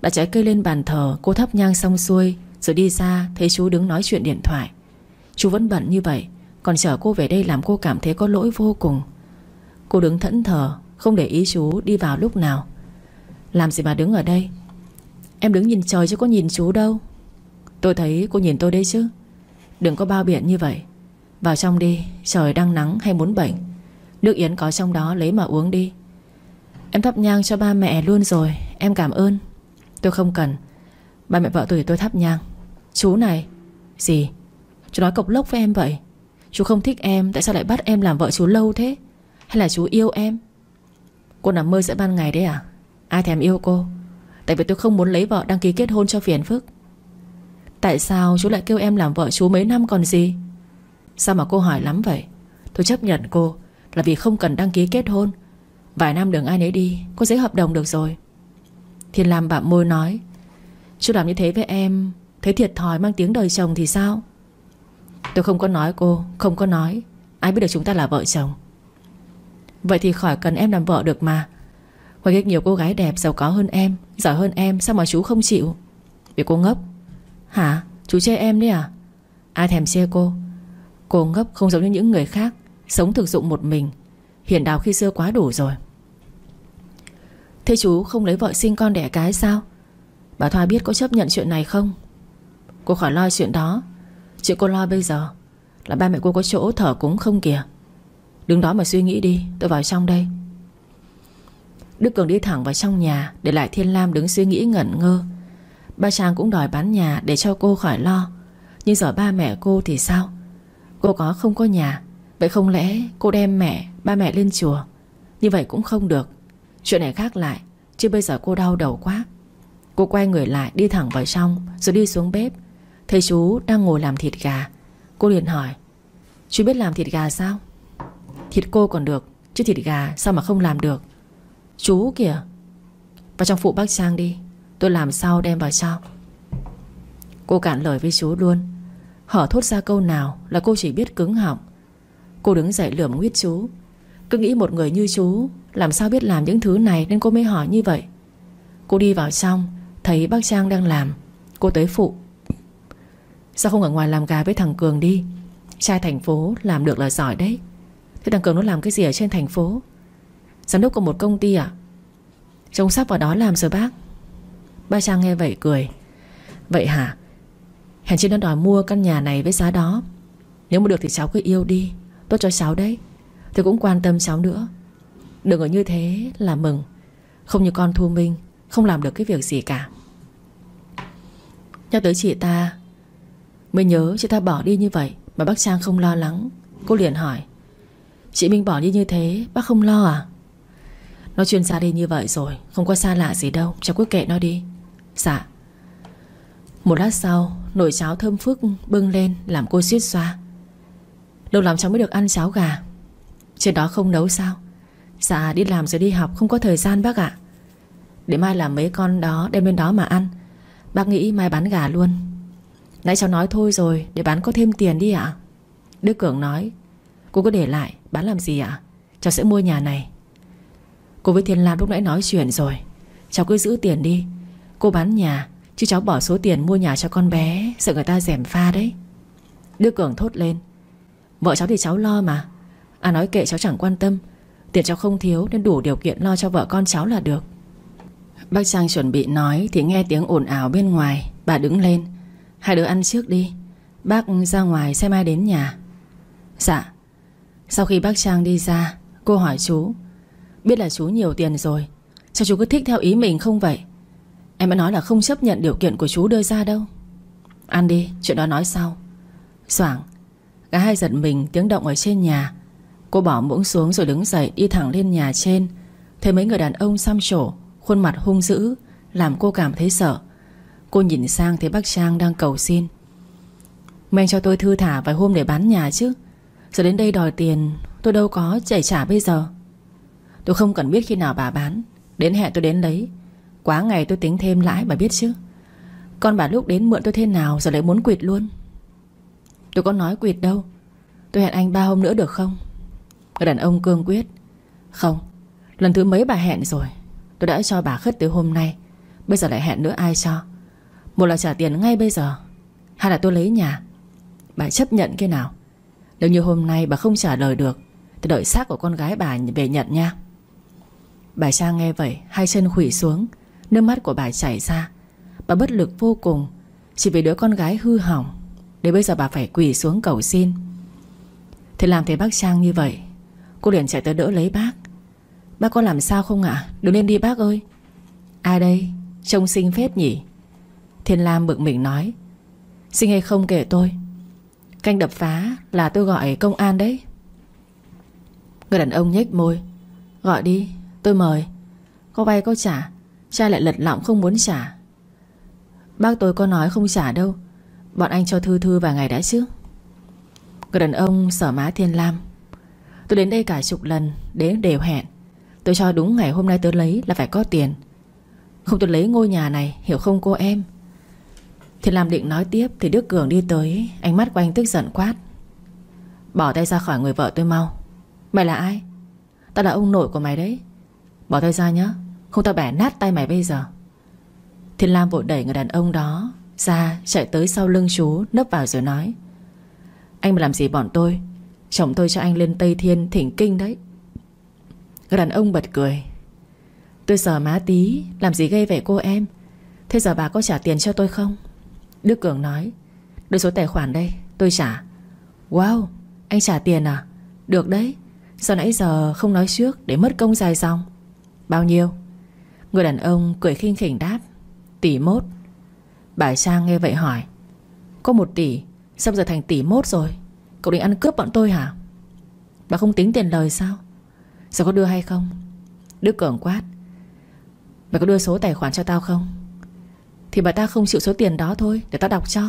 Speaker 1: Đặt trái cây lên bàn thờ, Cô thắp nhang xong xuôi, Rồi đi ra, thấy chú đứng nói chuyện điện thoại. Chú vẫn bận như vậy, Còn chở cô về đây làm cô cảm thấy có lỗi vô cùng. Cô đứng thẫn thờ, Không để ý chú đi vào lúc nào. Làm gì mà đứng ở đây? Em đứng nhìn trời chứ có nhìn chú đâu. Tôi thấy cô nhìn tôi đấy chứ. Đừng có bao biện như vậy. Vào trong đi, Trời đang nắng hay muốn bệnh, Nước yến có trong đó lấy mà uống đi. Em thắp nhang cho ba mẹ luôn rồi, Em cảm ơn. Tôi không cần. Ba mẹ vợ tôi thì tôi thắp nhang. Chú này, Gì? Chú nói cộc lốc với em vậy. Chú không thích em, Tại sao lại bắt em làm vợ chú lâu thế? Hay là chú yêu em? Cô nằm mơ giữa ban ngày đấy à? Ai thèm yêu cô? Tại vì tôi không muốn lấy vợ đăng ký kết hôn cho phiền phức. Tại sao chú lại kêu em làm vợ chú mấy năm còn gì? Sao mà cô hỏi lắm vậy? Tôi chấp nhận cô Là vì không cần đăng ký kết hôn. Vài năm đừng ai nấy đi Có giấy hợp đồng được rồi. Thiên Lam bạm môi nói, Chú làm như thế với em thế thiệt thòi mang tiếng đời chồng thì sao? Tôi không có nói cô, Không có nói. Ai biết được chúng ta là vợ chồng. Vậy thì khỏi cần em làm vợ được mà. Ngoài cách nhiều cô gái đẹp giàu có hơn em, Giỏi hơn em, Sao mà chú không chịu? Vì cô ngốc. Hả? Chú chê em đấy à? Ai thèm chê cô? Cô ngốc không giống như những người khác, Sống thực dụng một mình. Hiền đào khi xưa quá đủ rồi. Thế chú không lấy vợ sinh con đẻ cái sao? Bà Thoa biết có chấp nhận chuyện này không? Cô khỏi lo chuyện đó. Chuyện cô lo bây giờ Là ba mẹ cô có chỗ thở cúng không kìa. Đứng đó mà suy nghĩ đi, Tôi vào trong đây. Đức Cường đi thẳng vào trong nhà, Để lại Thiên Lam đứng suy nghĩ ngẩn ngơ. Ba chàng cũng đòi bán nhà Để cho cô khỏi lo. Nhưng giờ ba mẹ cô thì sao? Cô có không có nhà, Vậy không lẽ cô đem mẹ, Ba mẹ lên chùa? Như vậy cũng không được. Chuyện này khác lại, Chứ bây giờ cô đau đầu quá. Cô quay người lại đi thẳng vào trong, Rồi đi xuống bếp. Thấy chú đang ngồi làm thịt gà, Cô liền hỏi, Chú biết làm thịt gà sao? Thịt cô còn được, Chứ thịt gà sao mà không làm được? Chú kìa. Vào trong phụ bác Trang đi. Tôi làm sau đem vào trong Cô cạn lời với chú luôn. Hở thốt ra câu nào là cô chỉ biết cứng họng. Cô đứng dậy lườm nguyết chú. Cứ nghĩ một người như chú, Làm sao biết làm những thứ này Nên cô mới hỏi như vậy? Cô đi vào trong, Thấy bác Trang đang làm. Cô tới phụ. Sao không ở ngoài làm gà với thằng Cường đi? Trai thành phố làm được là giỏi đấy. Thế thằng Cường nó làm cái gì ở trên thành phố? Giám đốc của một công ty à Trông sắp vào đó làm rồi bác? Ba Trang nghe vậy cười. Vậy hả? Hèn chi nó đòi mua căn nhà này với giá đó. Nếu mà được thì cháu cứ yêu đi. Tốt cho cháu đấy. Tôi cũng quan tâm cháu nữa. Đừng ở như thế là mừng. Không như con Thu Minh, Không làm được cái việc gì cả. Nhắc tới chị ta, Mới nhớ chị ta bỏ đi như vậy Mà bác Trang không lo lắng. Cô liền hỏi, Chị Minh bỏ đi như thế, bác không lo à? Nó chuyên ra đi như vậy rồi, Không có xa lạ gì đâu. Cháu cứ kệ nó đi. Dạ. Một lát sau, Nồi cháo thơm phức bưng lên Làm cô suýt xoa. Lâu lắm cháu mới được ăn cháo gà. Trên đó không nấu sao? Dạ đi làm rồi đi học, không có thời gian bác ạ. Để mai làm mấy con đó Đem lên đó mà ăn. Bác nghĩ mai bán gà luôn. Nãy cháu nói thôi rồi, Để bán có thêm tiền đi ạ. Đức Cường nói, Cô cứ để lại, bán làm gì ạ? Cháu sẽ mua nhà này. Cô với Thiên Lam lúc nãy nói chuyện rồi. Cháu cứ giữ tiền đi. Cô bán nhà, Chứ cháu bỏ số tiền mua nhà cho con bé, Sợ người ta dèm pha đấy. Đức Cường thốt lên. Vợ cháu thì cháu lo mà. À nói kệ cháu chẳng quan tâm. Tiền cháu không thiếu nên đủ điều kiện lo cho vợ con cháu là được. Bác Trang chuẩn bị nói Thì nghe tiếng ồn ào bên ngoài, Bà đứng lên. Hai đứa ăn trước đi. Bác ra ngoài xem ai đến nhà. Dạ. Sau khi bác Trang đi ra, Cô hỏi chú. Biết là chú nhiều tiền rồi. Sao chú cứ thích theo ý mình không vậy? Em đã nói là không chấp nhận điều kiện của chú đưa ra đâu. Ăn đi, Chuyện đó nói sau. Soảng, Cả hai giật mình tiếng động ở trên nhà. Cô bỏ muỗng xuống rồi đứng dậy Đi thẳng lên nhà trên. Thấy mấy người đàn ông xăm trổ Khuôn mặt hung dữ, Làm cô cảm thấy sợ. Cô nhìn sang thấy bác Trang đang cầu xin. Mày cho tôi thư thả vài hôm để bán nhà chứ. Giờ đến đây đòi tiền, Tôi đâu có chảy trả bây giờ. Tôi không cần biết khi nào bà bán. Đến hẹn tôi đến lấy Quá ngày tôi tính thêm lãi, bà biết chứ? Con bà lúc đến mượn tôi thế nào Giờ lại muốn quỵt luôn. Tôi có nói quỵt đâu. Tôi hẹn anh ba hôm nữa được không? Người đàn ông cương quyết. Không, Lần thứ mấy bà hẹn rồi? Tôi đã cho bà khất tới hôm nay. Bây giờ lại hẹn nữa ai cho? Một là trả tiền ngay bây giờ. Hai là tôi lấy nhà. Bà chấp nhận cái nào? Nếu như hôm nay bà không trả lời được, Thì đợi xác của con gái bà về nhận nha. Bà Trang nghe vậy, Hai chân khủy xuống, Nước mắt của bà chảy ra. Bà bất lực vô cùng, Chỉ vì đứa con gái hư hỏng Để bây giờ bà phải quỳ xuống cầu xin. Thế làm thấy bác Trang như vậy, Cô liền chạy tới đỡ lấy bác. Bác có làm sao không ạ? Đừng lên đi bác ơi. Ai đây? Trông xinh phết nhỉ? Thiên Lam bực mình nói. Xinh hay không kể tôi. Canh đập phá là tôi gọi công an đấy. Người đàn ông nhếch môi. Gọi đi tôi mời. Có vay có trả. Cha lại lật lọng không muốn trả. Bác tôi có nói không trả đâu. Bọn anh cho Thư Thư vài ngày đã chứ? Người đàn ông sở má Thiên Lam. Tôi đến đây cả chục lần Đến đều hẹn. Tôi cho đúng ngày hôm nay tôi lấy là phải có tiền. Không tôi lấy ngôi nhà này, Hiểu không cô em? Thiên Lam định nói tiếp Thì Đức Cường đi tới, Ánh mắt của anh tức giận quát. Bỏ tay ra khỏi người vợ tôi mau. Mày là ai? Tao là ông nội của mày đấy. Bỏ tay ra nhá, Không tao bẻ nát tay mày bây giờ. Thiên Lam vội đẩy người đàn ông đó Ra, chạy tới sau lưng chú, Nấp vào rồi nói, Anh mà làm gì bọn tôi? Chồng tôi cho anh lên Tây Thiên thỉnh kinh đấy. Người đàn ông bật cười, Tôi sợ má tí, Làm gì gây vẻ cô em? Thế giờ bà có trả tiền cho tôi không? Đức Cường nói, Đưa số tài khoản đây, tôi trả. Wow, anh trả tiền à? Được đấy, Sao nãy giờ không nói trước Để mất công dài dòng? Bao nhiêu? Người đàn ông cười khinh khỉnh đáp, Tỷ mốt. Bà Trang nghe vậy hỏi, Có một tỷ, Sao giờ thành tỷ mốt rồi? Cậu định ăn cướp bọn tôi hả? Bà không tính tiền lời sao? Giờ có đưa hay không? Đức Cường quát bà có đưa số tài khoản cho tao không? Thì bà ta không chịu số tiền đó thôi, Để tao đọc cho.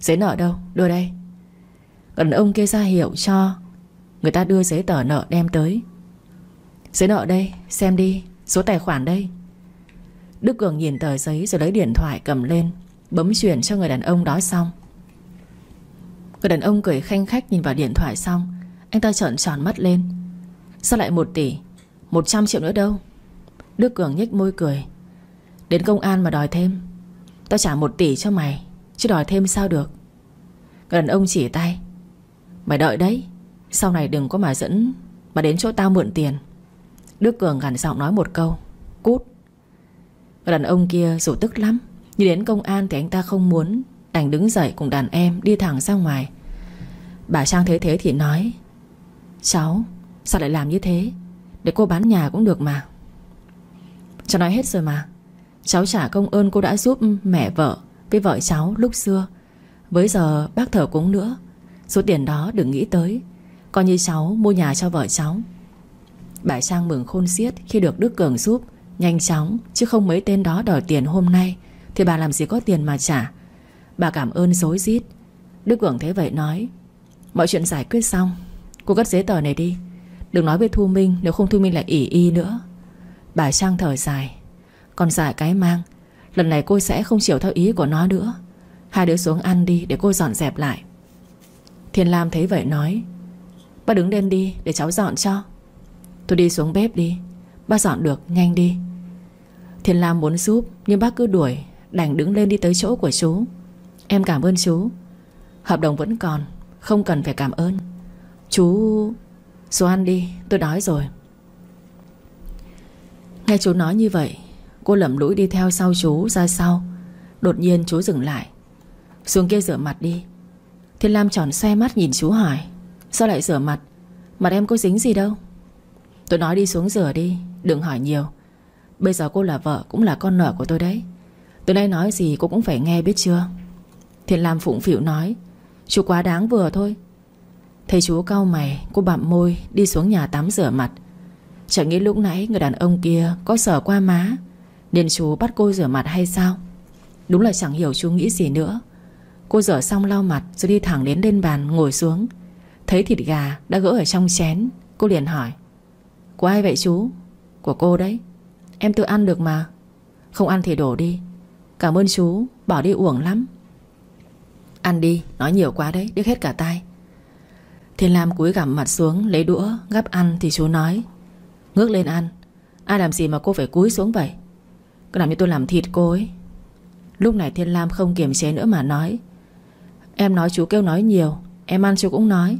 Speaker 1: Giấy nợ đâu? Đưa đây. Còn ông kia ra hiệu cho, Người ta đưa giấy tờ nợ đem tới. Giấy nợ đây, Xem đi, Số tài khoản đây. Đức Cường nhìn tờ giấy rồi lấy điện thoại cầm lên, Bấm chuyển cho người đàn ông đó xong. Người đàn ông cười khanh khách nhìn vào điện thoại xong, Anh ta trợn tròn mắt lên. Sao lại một tỷ, Một trăm triệu nữa đâu? Đức Cường nhếch môi cười. Đến công an mà đòi thêm. Tao trả một tỷ cho mày, Chứ đòi thêm sao được? Người đàn ông chỉ tay. Mày đợi đấy, Sau này đừng có mà dẫn, Mà đến chỗ tao mượn tiền. Đức Cường gằn giọng nói một câu, Cút. Và đàn ông kia dù tức lắm, như đến công an thì anh ta không muốn Đành đứng dậy cùng đàn em đi thẳng ra ngoài. Bà Trang thấy thế thì nói, Cháu, Sao lại làm như thế? Để cô bán nhà cũng được mà. Cháu nói hết rồi mà. Cháu trả công ơn cô đã giúp mẹ vợ Với vợ cháu lúc xưa. Với giờ bác thở cúng nữa. Số tiền đó đừng nghĩ tới. Coi như cháu mua nhà cho vợ cháu. Bà Trang mừng khôn xiết Khi được Đức Cường giúp. Nhanh chóng, chứ không mấy tên đó đòi tiền hôm nay, Thì bà làm gì có tiền mà trả. Bà cảm ơn dối rít. Đức Cường thế vậy nói, Mọi chuyện giải quyết xong, Cô cất giấy tờ này đi. Đừng nói với Thu Minh Nếu không Thu Minh lại ỉ y nữa. Bà Trang thở dài Còn giải cái mang, Lần này cô sẽ không chịu theo ý của nó nữa. Hai đứa xuống ăn đi để cô dọn dẹp lại. Thiên Lam thấy vậy nói, Bác đứng lên đi để cháu dọn cho. Tôi đi xuống bếp đi. Bác dọn được, nhanh đi. Thiên Lam muốn giúp, Nhưng bác cứ đuổi, Đành đứng lên đi tới chỗ của chú. Em cảm ơn chú. Hợp đồng vẫn còn, Không cần phải cảm ơn. Chú... Chú ăn đi, Tôi đói rồi. Nghe chú nói như vậy, Cô lẩm lũi đi theo sau chú ra sau. Đột nhiên chú dừng lại. Xuống kia rửa mặt đi. Thiên Lam tròn xe mắt nhìn chú hỏi, Sao lại rửa mặt? Mặt em có dính gì đâu? Tôi nói đi xuống rửa đi, Đừng hỏi nhiều. Bây giờ cô là vợ cũng là con nợ của tôi đấy. Từ nay nói gì cô cũng phải nghe biết chưa? Thiên Lam phụng phịu nói, Chú quá đáng vừa thôi. Thầy chú cau mày, Cô bặm môi, đi xuống nhà tắm rửa mặt. Chẳng nghĩ lúc nãy người đàn ông kia Có sờ qua má, Nên chú bắt cô rửa mặt hay sao? Đúng là chẳng hiểu chú nghĩ gì nữa. Cô rửa xong lau mặt Rồi đi thẳng đến lên bàn ngồi xuống. Thấy thịt gà đã gỡ ở trong chén, Cô liền hỏi của ai vậy chú? Của cô đấy. Em tự ăn được mà. Không ăn thì đổ đi. Cảm ơn chú Bỏ đi uổng lắm. Ăn đi, Nói nhiều quá đấy, đứt hết cả tai. Thiên Lam cúi gằm mặt xuống, Lấy đũa, Gắp ăn thì chú nói, Ngước lên ăn. Ai làm gì mà cô phải cúi xuống vậy? Cứ làm như tôi làm thịt cô ấy. Lúc này Thiên Lam không kiềm chế nữa mà nói, Em nói chú kêu nói nhiều, Em ăn chú cũng nói.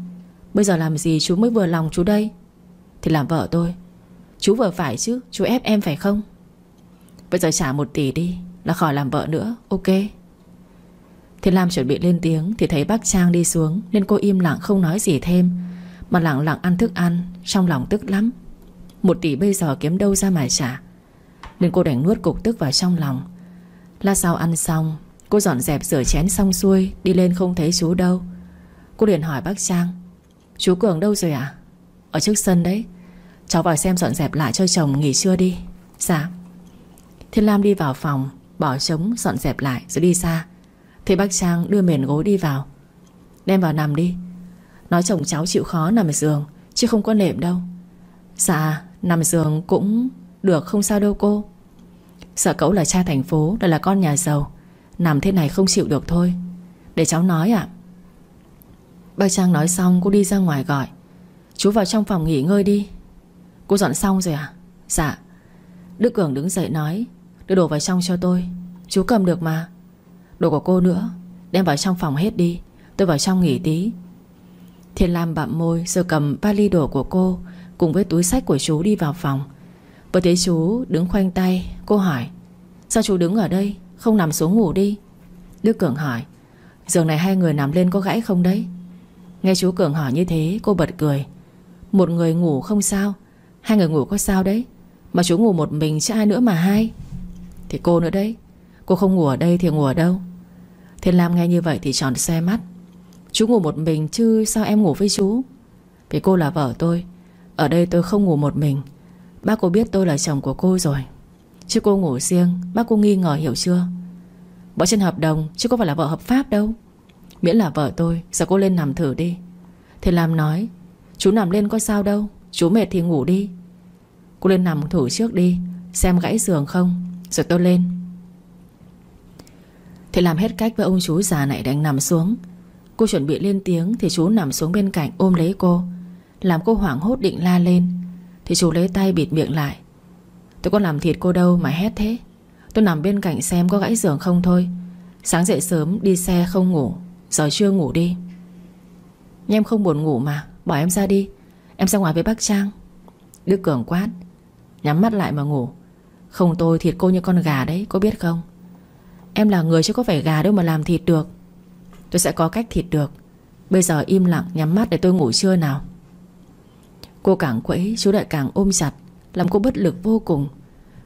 Speaker 1: Bây giờ làm gì chú mới vừa lòng chú đây? Thì làm vợ tôi. Chú vừa phải chứ, Chú ép em phải không? Bây giờ trả một tỷ đi, Là khỏi làm vợ nữa, Ok. Thiên Lam chuẩn bị lên tiếng Thì thấy bác Trang đi xuống Nên cô im lặng không nói gì thêm, Mà lặng lặng ăn thức ăn, Trong lòng tức lắm. Một tỷ bây giờ kiếm đâu ra mà trả? Nên cô đành nuốt cục tức vào trong lòng. Lát sau ăn xong, Cô dọn dẹp rửa chén xong xuôi, Đi lên không thấy chú đâu. Cô liền hỏi bác Trang, Chú Cường đâu rồi ạ? Ở trước sân đấy. Cháu vào xem dọn dẹp lại cho chồng nghỉ trưa đi. Dạ. Thiên Lam đi vào phòng, Bỏ trống dọn dẹp lại rồi đi xa Thì bác Trang đưa mền gối đi vào. Đem vào nằm đi. Nói chồng cháu chịu khó nằm ở giường, Chứ không có nệm đâu. Dạ nằm giường cũng được không sao đâu cô. Sợ cậu là cha thành phố Đây là con nhà giàu. Nằm thế này không chịu được thôi. Để cháu nói ạ. Bác Trang nói xong, cô đi ra ngoài gọi. Chú vào trong phòng nghỉ ngơi đi. Cô dọn xong rồi à? Dạ. Đức Cường đứng dậy nói, Đưa đồ vào trong cho tôi. Chú cầm được mà. Đồ của cô nữa. Đem vào trong phòng hết đi. Tôi vào trong nghỉ tí. Thiên Lam bặm môi Rồi cầm vali đồ của cô, Cùng với túi sách của chú đi vào phòng. Vừa thấy chú đứng khoanh tay, Cô hỏi, Sao chú đứng ở đây? Không nằm xuống ngủ đi? Đức Cường hỏi, Giường này hai người nằm lên có gãy không đấy? Nghe chú Cường hỏi như thế, cô bật cười, Một người ngủ không sao. Hai người ngủ có sao đấy? Mà chú ngủ một mình chứ ai nữa mà hai? Thì cô nữa đấy. Cô không ngủ ở đây thì ngủ ở đâu? Thiên Lam nghe như vậy thì tròn xe mắt. Chú ngủ một mình chứ sao em ngủ với chú? Vì cô là vợ tôi. Ở đây tôi không ngủ một mình. Bác cô biết tôi là chồng của cô rồi. Chứ cô ngủ riêng, Bác cô nghi ngờ hiểu chưa? Bỏ trên hợp đồng, chứ có phải là vợ hợp pháp đâu. Miễn là vợ tôi, Giờ cô lên nằm thử đi. Thì làm nói, Chú nằm lên có sao đâu. Chú mệt thì ngủ đi. Cô lên nằm thử trước đi, Xem gãy giường không, Rồi tôi lên. Thì làm hết cách với ông chú già này đánh nằm xuống. Cô chuẩn bị lên tiếng Thì chú nằm xuống bên cạnh ôm lấy cô, Làm cô hoảng hốt định la lên. Thì chú lấy tay bịt miệng lại. Tôi có làm thịt cô đâu mà hét thế. Tôi nằm bên cạnh xem có gãy giường không thôi. Sáng dậy sớm đi xe không ngủ, Giờ chưa ngủ đi. Nhưng em không buồn ngủ mà, Bỏ em ra đi. Em ra ngoài với bác Trang. Đức Cường quát. Nhắm mắt lại mà ngủ. Không tôi thịt cô như con gà đấy, có biết không? Em là người chứ có phải gà đâu mà làm thịt được. Tôi sẽ có cách thịt được. Bây giờ im lặng, nhắm mắt để tôi ngủ trưa nào. Cô càng quẫy, Chú đại càng ôm chặt, Làm cô bất lực vô cùng.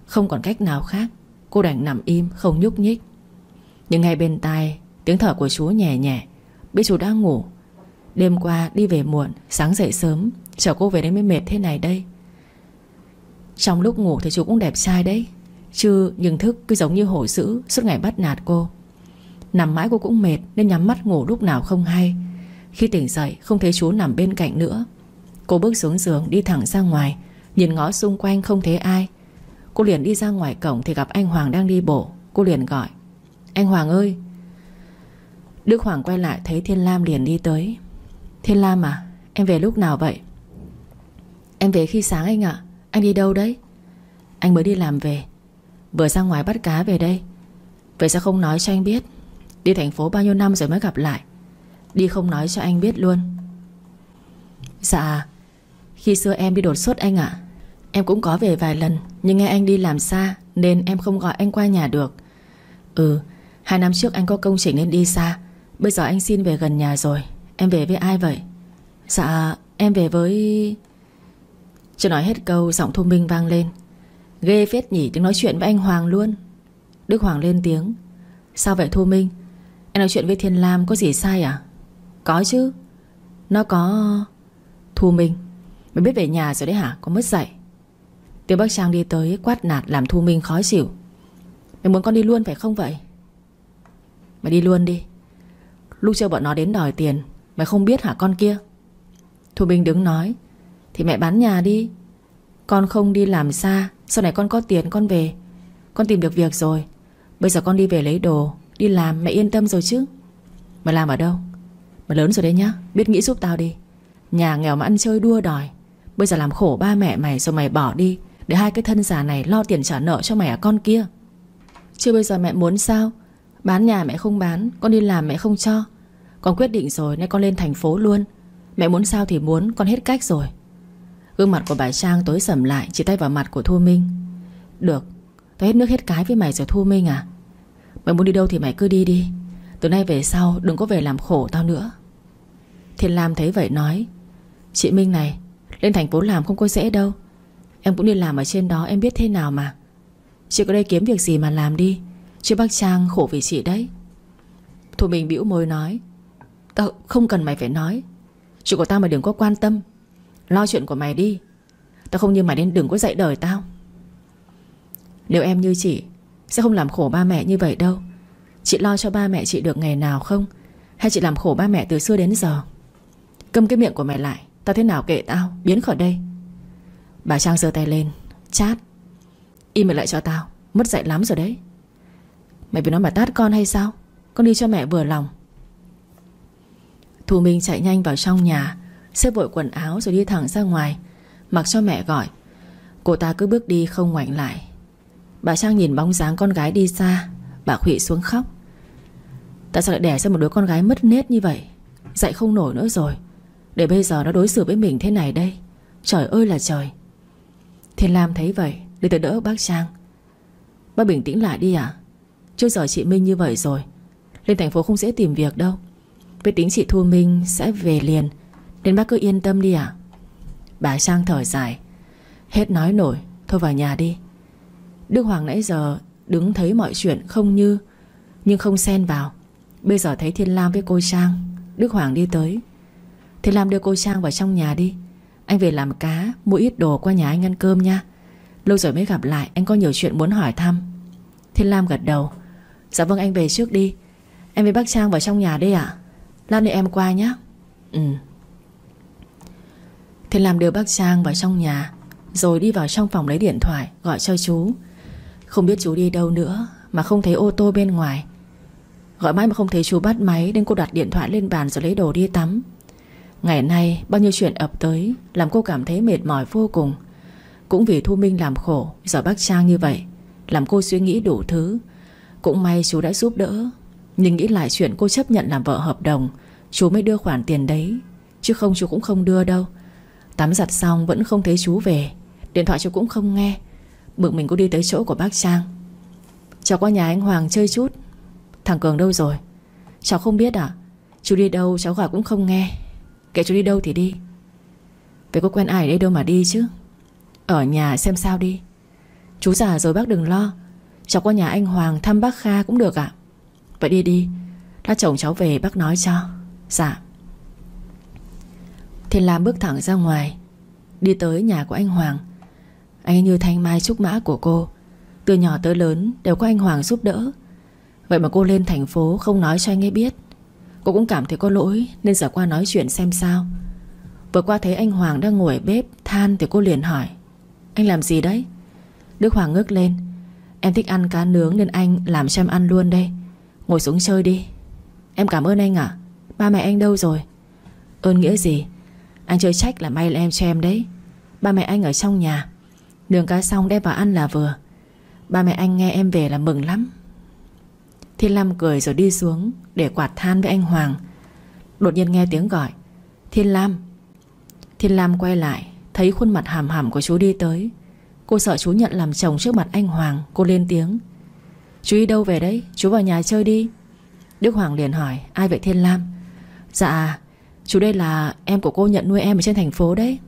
Speaker 1: Không còn cách nào khác, Cô đành nằm im, không nhúc nhích. Nhưng ngay bên tai, Tiếng thở của chú nhẹ nhẹ. Biết chú đang ngủ. Đêm qua đi về muộn, Sáng dậy sớm Chờ cô về đây mới mệt thế này đây. Trong lúc ngủ thì chú cũng đẹp trai đấy. Chứ nhưng thức cứ giống như hổ dữ Suốt ngày bắt nạt cô. Nằm mãi cô cũng mệt, Nên nhắm mắt ngủ lúc nào không hay. Khi tỉnh dậy, không thấy chú nằm bên cạnh nữa. Cô bước xuống giường, đi thẳng ra ngoài. Nhìn ngó xung quanh không thấy ai. Cô liền đi ra ngoài cổng Thì gặp anh Hoàng đang đi bộ. Cô liền gọi, Anh Hoàng ơi. Đức Hoàng quay lại thấy Thiên Lam liền đi tới. Thiên Lam à Em về lúc nào vậy? Em về khi sáng anh ạ. Anh đi đâu đấy? Anh mới đi làm về. Vừa ra ngoài bắt cá về đây. Vậy sao không nói cho anh biết? Đi thành phố bao nhiêu năm rồi mới gặp lại? Đi không nói cho anh biết luôn. Dạ. Khi xưa em đi đột xuất anh ạ. Em cũng có về vài lần, Nhưng nghe anh đi làm xa, Nên em không gọi anh qua nhà được. Ừ Hai năm trước anh có công trình nên đi xa. Bây giờ anh xin về gần nhà rồi. Em về với ai vậy? Dạ em về với chưa nói hết câu, giọng Thu Minh vang lên. Ghê phết nhỉ, tiếng nói chuyện với anh Hoàng luôn. Đức Hoàng lên tiếng. Sao vậy Thu Minh? Em nói chuyện với Thiên Lam có gì sai à? Có chứ. Nó có Thu Minh Mày biết về nhà rồi đấy hả? Có mất dạy. Tiêu Bắc Trang đi tới, quát nạt làm Thu Minh khó chịu. Mày muốn con đi luôn phải không vậy? Mày đi luôn đi. Lúc chưa bọn nó đến đòi tiền, Mày không biết hả con kia? Thu Minh đứng nói. Thì mẹ bán nhà đi. Con không đi làm xa. Sau này con có tiền, con về. Con tìm được việc rồi. Bây giờ con đi về lấy đồ. Đi làm, mẹ yên tâm rồi chứ. Mày làm ở đâu? Mày lớn rồi đấy nhá. Biết nghĩ giúp tao đi. Nhà nghèo mà ăn chơi đua đòi. Bây giờ làm khổ ba mẹ mày rồi mày bỏ đi. Để hai cái thân già này lo tiền trả nợ cho mày à con kia. Chưa bây giờ mẹ muốn sao? Bán nhà mẹ không bán, Con đi làm mẹ không cho. Con quyết định rồi nên con lên thành phố luôn. Mẹ muốn sao thì muốn, Con hết cách rồi. Gương mặt của bà Trang tối sầm lại, Chỉ tay vào mặt của Thu Minh. Được Tao hết nước hết cái với mày rồi Thu Minh à. Mày muốn đi đâu thì mày cứ đi đi. Từ nay về sau đừng có về làm khổ tao nữa. Thiên Lam thấy vậy nói, Chị Minh này, Lên thành phố làm không có dễ đâu. Em cũng đi làm ở trên đó, em biết thế nào mà. Chị có đây kiếm việc gì mà làm đi, Chứ bác Trang khổ vì chị đấy. Thu Minh bĩu môi nói, Tao không cần mày phải nói. Chuyện của tao mà đừng có quan tâm. Lo chuyện của mày đi. Tao không như mày nên đừng có dạy đời tao. Nếu em như chị, Sẽ không làm khổ ba mẹ như vậy đâu. Chị lo cho ba mẹ chị được ngày nào không? Hay chị làm khổ ba mẹ từ xưa đến giờ? Cầm cái miệng của mày lại, Tao thế nào kệ tao, Biến khỏi đây. Bà Trang giơ tay lên, Chát. Im lại cho tao, Mất dạy lắm rồi đấy. Mày vừa nói mà tát con hay sao? Con đi cho mẹ vừa lòng. Thu Minh chạy nhanh vào trong nhà. Xếp vội quần áo rồi đi thẳng ra ngoài. Mặc cho mẹ gọi. Cô ta cứ bước đi không ngoảnh lại. Bà Trang nhìn bóng dáng con gái đi xa. Bà khụy xuống khóc. Tại sao lại đẻ ra một đứa con gái mất nết như vậy? Dạy không nổi nữa rồi. Để bây giờ nó đối xử với mình thế này đây. Trời ơi là trời. Thiên Lam thấy vậy, Đi tới đỡ bác Trang. Bác bình tĩnh lại đi à Trước giờ chị Minh như vậy rồi. Lên thành phố không dễ tìm việc đâu. Với tính chị Thu Minh sẽ về liền. Nên bác cứ yên tâm đi ạ. Bà Trang thở dài. Hết nói nổi, Thôi vào nhà đi. Đức Hoàng nãy giờ đứng thấy mọi chuyện không như, Nhưng không xen vào. Bây giờ thấy Thiên Lam với cô Trang Đức Hoàng đi tới. Thiên Lam đưa cô Trang vào trong nhà đi. Anh về làm cá, Mua ít đồ qua nhà anh ăn cơm nha. Lâu rồi mới gặp lại, Anh có nhiều chuyện muốn hỏi thăm. Thiên Lam gật đầu. Dạ vâng anh về trước đi. Em với bác Trang vào trong nhà đây ạ. À? Lan để em qua nhé Ừ. Thiên Lam đưa bác Trang vào trong nhà, Rồi đi vào trong phòng lấy điện thoại, Gọi cho chú. Không biết chú đi đâu nữa, Mà không thấy ô tô bên ngoài. Gọi mãi mà không thấy chú bắt máy, Nên cô đặt điện thoại lên bàn rồi lấy đồ đi tắm. Ngày nay, bao nhiêu chuyện ập tới, Làm cô cảm thấy mệt mỏi vô cùng. Cũng vì Thu Minh làm khổ, Giờ bác Trang như vậy, Làm cô suy nghĩ đủ thứ. Cũng may chú đã giúp đỡ, Nhưng nghĩ lại chuyện cô chấp nhận làm vợ hợp đồng, Chú mới đưa khoản tiền đấy. Chứ không, chú cũng không đưa đâu. Tắm giặt xong vẫn không thấy chú về. Điện thoại chú cũng không nghe. Bực mình cũng đi tới chỗ của bác Trang. Cháu qua nhà anh Hoàng chơi chút. Thằng Cường đâu rồi? Cháu không biết à Chú đi đâu cháu gọi cũng không nghe. Kệ chú đi đâu thì đi. Vậy có quen ai ở đây đâu mà đi chứ? Ở nhà xem sao đi. Chú già rồi bác đừng lo. Cháu qua nhà anh Hoàng thăm bác Kha cũng được ạ. Vậy đi đi. Đã chồng cháu về bác nói cho. Dạ. Thiên Lam bước thẳng ra ngoài, Đi tới nhà của anh Hoàng. Anh ấy như thanh mai trúc mã của cô. Từ nhỏ tới lớn đều có anh Hoàng giúp đỡ. Vậy mà cô lên thành phố không nói cho anh ấy biết. Cô cũng cảm thấy có lỗi Nên giờ qua nói chuyện xem sao. Vừa qua thấy anh Hoàng đang ngồi bếp Than thì cô liền hỏi, Anh làm gì đấy? Đức Hoàng ngước lên, Em thích ăn cá nướng nên anh làm cho em ăn luôn đây. Ngồi xuống chơi đi. Em cảm ơn anh ạ. Ba mẹ anh đâu rồi? Ơn nghĩa gì? Anh chơi trách là may là em cho em đấy. Ba mẹ anh ở trong nhà. Đường cá xong đem vào ăn là vừa. Ba mẹ anh nghe em về là mừng lắm. Thiên Lam cười rồi đi xuống Để quạt than với anh Hoàng. Đột nhiên nghe tiếng gọi. Thiên Lam. Thiên Lam quay lại, Thấy khuôn mặt hàm hàm của chú đi tới. Cô sợ chú nhận làm chồng trước mặt anh Hoàng, Cô lên tiếng. Chú đi đâu về đấy? Chú vào nhà chơi đi. Đức Hoàng liền hỏi, Ai vậy Thiên Lam? Dạ Chú đây là em của cô nhận nuôi em ở trên thành phố đấy.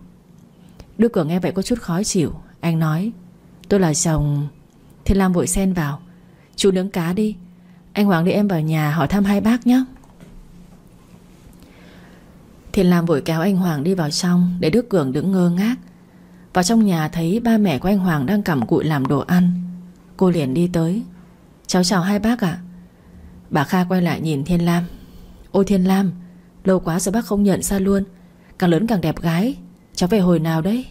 Speaker 1: Đức Cường nghe vậy có chút khó chịu. Anh nói, Tôi là chồng Thiên Lam vội xen vào. Chú nướng cá đi. Anh Hoàng đi em vào nhà hỏi thăm hai bác nhé. Thiên Lam vội kéo anh Hoàng đi vào trong Để Đức Cường đứng ngơ ngác. Vào trong nhà thấy ba mẹ của anh Hoàng đang cầm cụi làm đồ ăn. Cô liền đi tới. Cháu chào hai bác ạ. Bà Kha quay lại nhìn Thiên Lam. Ôi Thiên Lam Lâu quá rồi bác không nhận ra luôn. Càng lớn càng đẹp gái. Cháu về hồi nào đấy?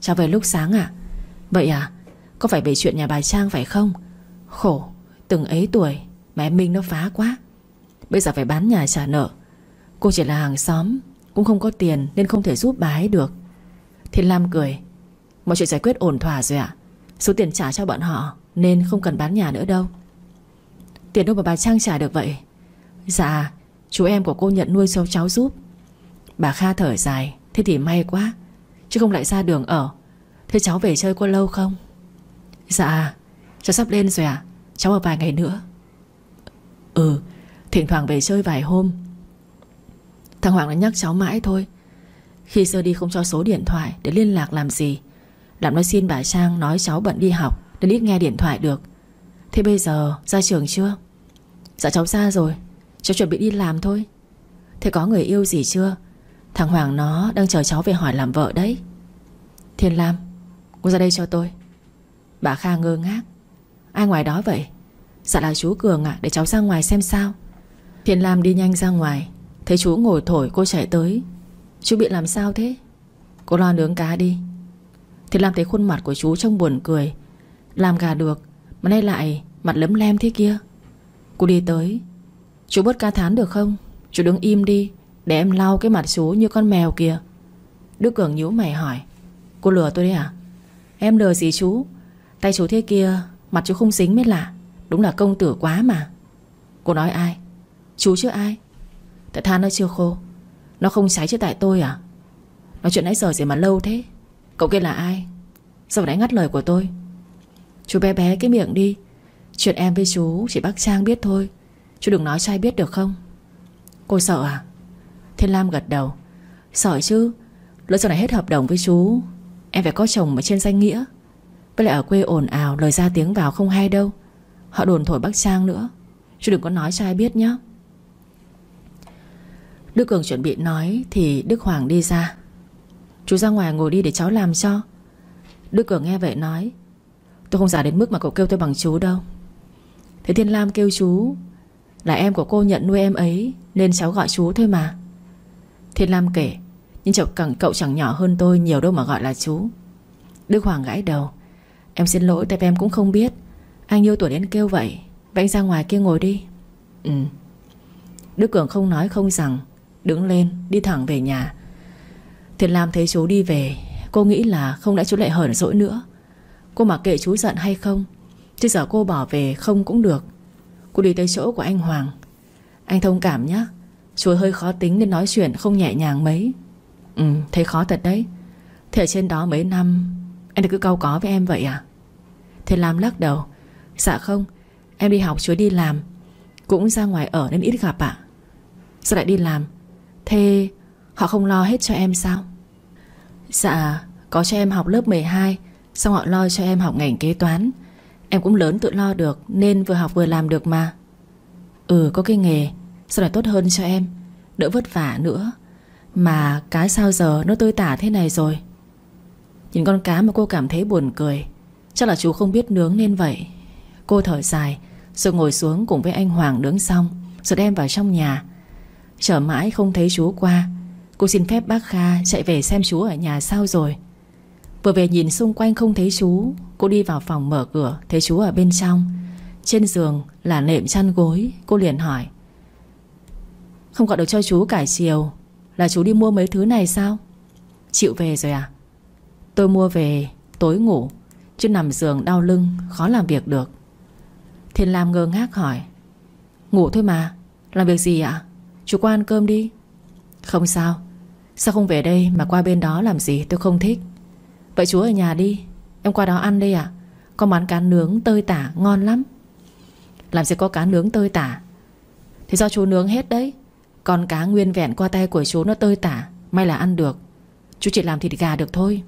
Speaker 1: Cháu về lúc sáng à Vậy à? Có phải về chuyện nhà bà Trang phải không? Khổ, Từng ấy tuổi Mà em Minh nó phá quá. Bây giờ phải bán nhà trả nợ. Cô chỉ là hàng xóm, Cũng không có tiền Nên không thể giúp bà ấy được. Thiên Lam cười. Mọi chuyện giải quyết ổn thỏa rồi ạ. Số tiền trả cho bọn họ Nên không cần bán nhà nữa đâu. Tiền đâu mà bà Trang trả được vậy? Dạ Chú em của cô nhận nuôi sâu cháu giúp. Bà Kha thở dài, Thế thì may quá, Chứ không lại ra đường ở. Thế cháu về chơi cô lâu không? Dạ Cháu sắp lên rồi à Cháu ở vài ngày nữa. Ừ Thỉnh thoảng về chơi vài hôm. Thằng Hoàng đã nhắc cháu mãi thôi. Khi sơ đi không cho số điện thoại Để liên lạc làm gì Làm nói xin bà Trang nói cháu bận đi học Nên ít nghe điện thoại được. Thế bây giờ ra trường chưa? Dạ cháu ra rồi. Cháu chuẩn bị đi làm thôi. Thế có người yêu gì chưa? Thằng Hoàng nó đang chờ cháu về hỏi làm vợ đấy. Thiên Lam, Cô ra đây cho tôi. Bà Kha ngơ ngác. Ai ngoài đó vậy? Dạ là chú Cường ạ, Để cháu ra ngoài xem sao. Thiên Lam đi nhanh ra ngoài. Thấy chú ngồi thổi, cô chạy tới. Chú bị làm sao thế? Cô lo nướng cá đi. Thiên Lam thấy khuôn mặt của chú trông buồn cười. Làm gà được, Mà nay lại mặt lấm lem thế kia. Cô đi tới. Chú bớt ca thán được không? Chú đứng im đi, Để em lau cái mặt chú như con mèo kìa. Đức Cường nhíu mày hỏi, Cô lừa tôi đấy à? Em lừa gì chú? Tay chú thế kia, Mặt chú không dính mới lạ. Đúng là công tử quá mà. Cô nói ai? Chú chứ ai? Tại than nó chưa khô. Nó không cháy chứ tại tôi à? Nói chuyện nãy giờ gì mà lâu thế? Cậu kia là ai? Sao lại ngắt lời của tôi? Chú bé bé cái miệng đi. Chuyện em với chú chỉ bác Trang biết thôi. Chú đừng nói cho ai biết được không? Cô sợ à? Thiên Lam gật đầu. Sợ chứ. Lỡ sau này hết hợp đồng với chú. Em phải có chồng ở trên danh nghĩa. Với lại ở quê ồn ào, lời ra tiếng vào không hay đâu. Họ đồn thổi bắc Trang nữa. Chú đừng có nói cho ai biết nhé Đức Cường chuẩn bị nói Thì Đức Hoàng đi ra. Chú ra ngoài ngồi đi để cháu làm cho. Đức Cường nghe vậy nói, Tôi không giả đến mức mà cậu kêu tôi bằng chú đâu. Thế Thiên Lam kêu chú là em của cô nhận nuôi em ấy, Nên cháu gọi chú thôi mà. Thiên Lam kể, Nhưng chậu cẳng cậu chẳng nhỏ hơn tôi nhiều đâu mà gọi là chú. Đức Hoàng gãi đầu, Em xin lỗi, tại em cũng không biết. Anh yêu tuổi đến kêu vậy Vậy anh ra ngoài kia ngồi đi. Ừ. Đức Cường không nói không rằng, Đứng lên, đi thẳng về nhà. Thiên Lam thấy chú đi về, Cô nghĩ là không lẽ chú lại hờn dỗi nữa. Cô mà kệ chú giận hay không, Chứ giờ cô bỏ về không cũng được. Cô đi tới chỗ của anh Hoàng. Anh thông cảm nhé Chú hơi khó tính nên nói chuyện không nhẹ nhàng mấy. Ừ thấy khó thật đấy. Thế ở trên đó mấy năm Anh cứ câu có với em vậy à? Thế Lam lắc đầu. Dạ không, Em đi học, chú đi làm. Cũng ra ngoài ở nên ít gặp ạ. Sao lại đi làm? Thế họ không lo hết cho em sao? Dạ Có cho em học lớp 12 Xong họ lo cho em học ngành kế toán. Em cũng lớn tự lo được, Nên vừa học vừa làm được mà. Ừ có cái nghề, Sao lại tốt hơn cho em? Đỡ vất vả nữa. Mà cá sao giờ, nó tươi tả thế này rồi. Nhìn con cá mà cô cảm thấy buồn cười. Chắc là chú không biết nướng nên vậy. Cô thở dài, Rồi ngồi xuống cùng với anh Hoàng nướng xong, Rồi đem vào trong nhà. Chờ mãi không thấy chú qua, Cô xin phép bác Kha chạy về xem chú ở nhà sao rồi. Vừa về nhìn xung quanh không thấy chú, Cô đi vào phòng mở cửa, Thấy chú ở bên trong. Trên giường là nệm chăn gối, Cô liền hỏi. Không gọi được cho chú cả chiều, Là chú đi mua mấy thứ này sao? Chịu về rồi à? Tôi mua về, tối ngủ, Chứ nằm giường đau lưng, Khó làm việc được. Thiên Lam ngơ ngác hỏi. Ngủ thôi mà, Làm việc gì ạ? Chú qua ăn cơm đi. Không sao Sao không về đây mà qua bên đó làm gì, tôi không thích. Vậy chú ở nhà đi, Em qua đó ăn đây ạ. Có món cá nướng tơi tả ngon lắm. Làm gì có cá nướng tơi tả. Thì do chú nướng hết đấy, Còn cá nguyên vẹn qua tay của chú nó tơi tả, May là ăn được. Chú chỉ làm thịt gà được thôi.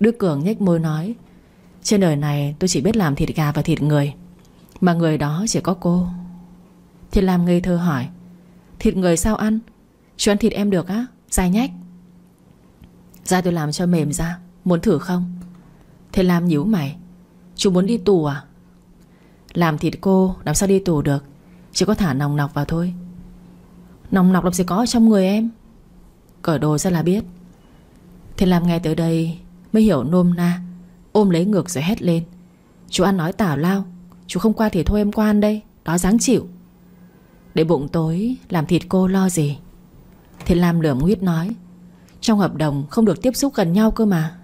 Speaker 1: Đức Cường nhếch môi nói, Trên đời này tôi chỉ biết làm thịt gà và thịt người, Mà người đó chỉ có cô. Thì làm ngây thơ hỏi, Thịt người sao ăn? Chú ăn thịt em được á? Dài nhách. Ra tôi làm cho mềm ra. Muốn thử không? Thế Lam nhíu mày. Chú muốn đi tù à? Làm thịt cô, làm sao đi tù được? Chỉ có thả nòng nọc vào thôi. Nòng nọc làm gì có ở trong người em? Cởi đồ ra là biết. Thế Lam nghe tới đây Mới hiểu nôm na, Ôm lấy ngược rồi hét lên. Chú ăn nói tảo lao, Chú không qua thì thôi em qua ăn đây Đó dáng chịu. Để bụng tối, làm thịt cô lo gì? Thế Lam lửa nguyết nói. Trong hợp đồng không được tiếp xúc gần nhau cơ mà.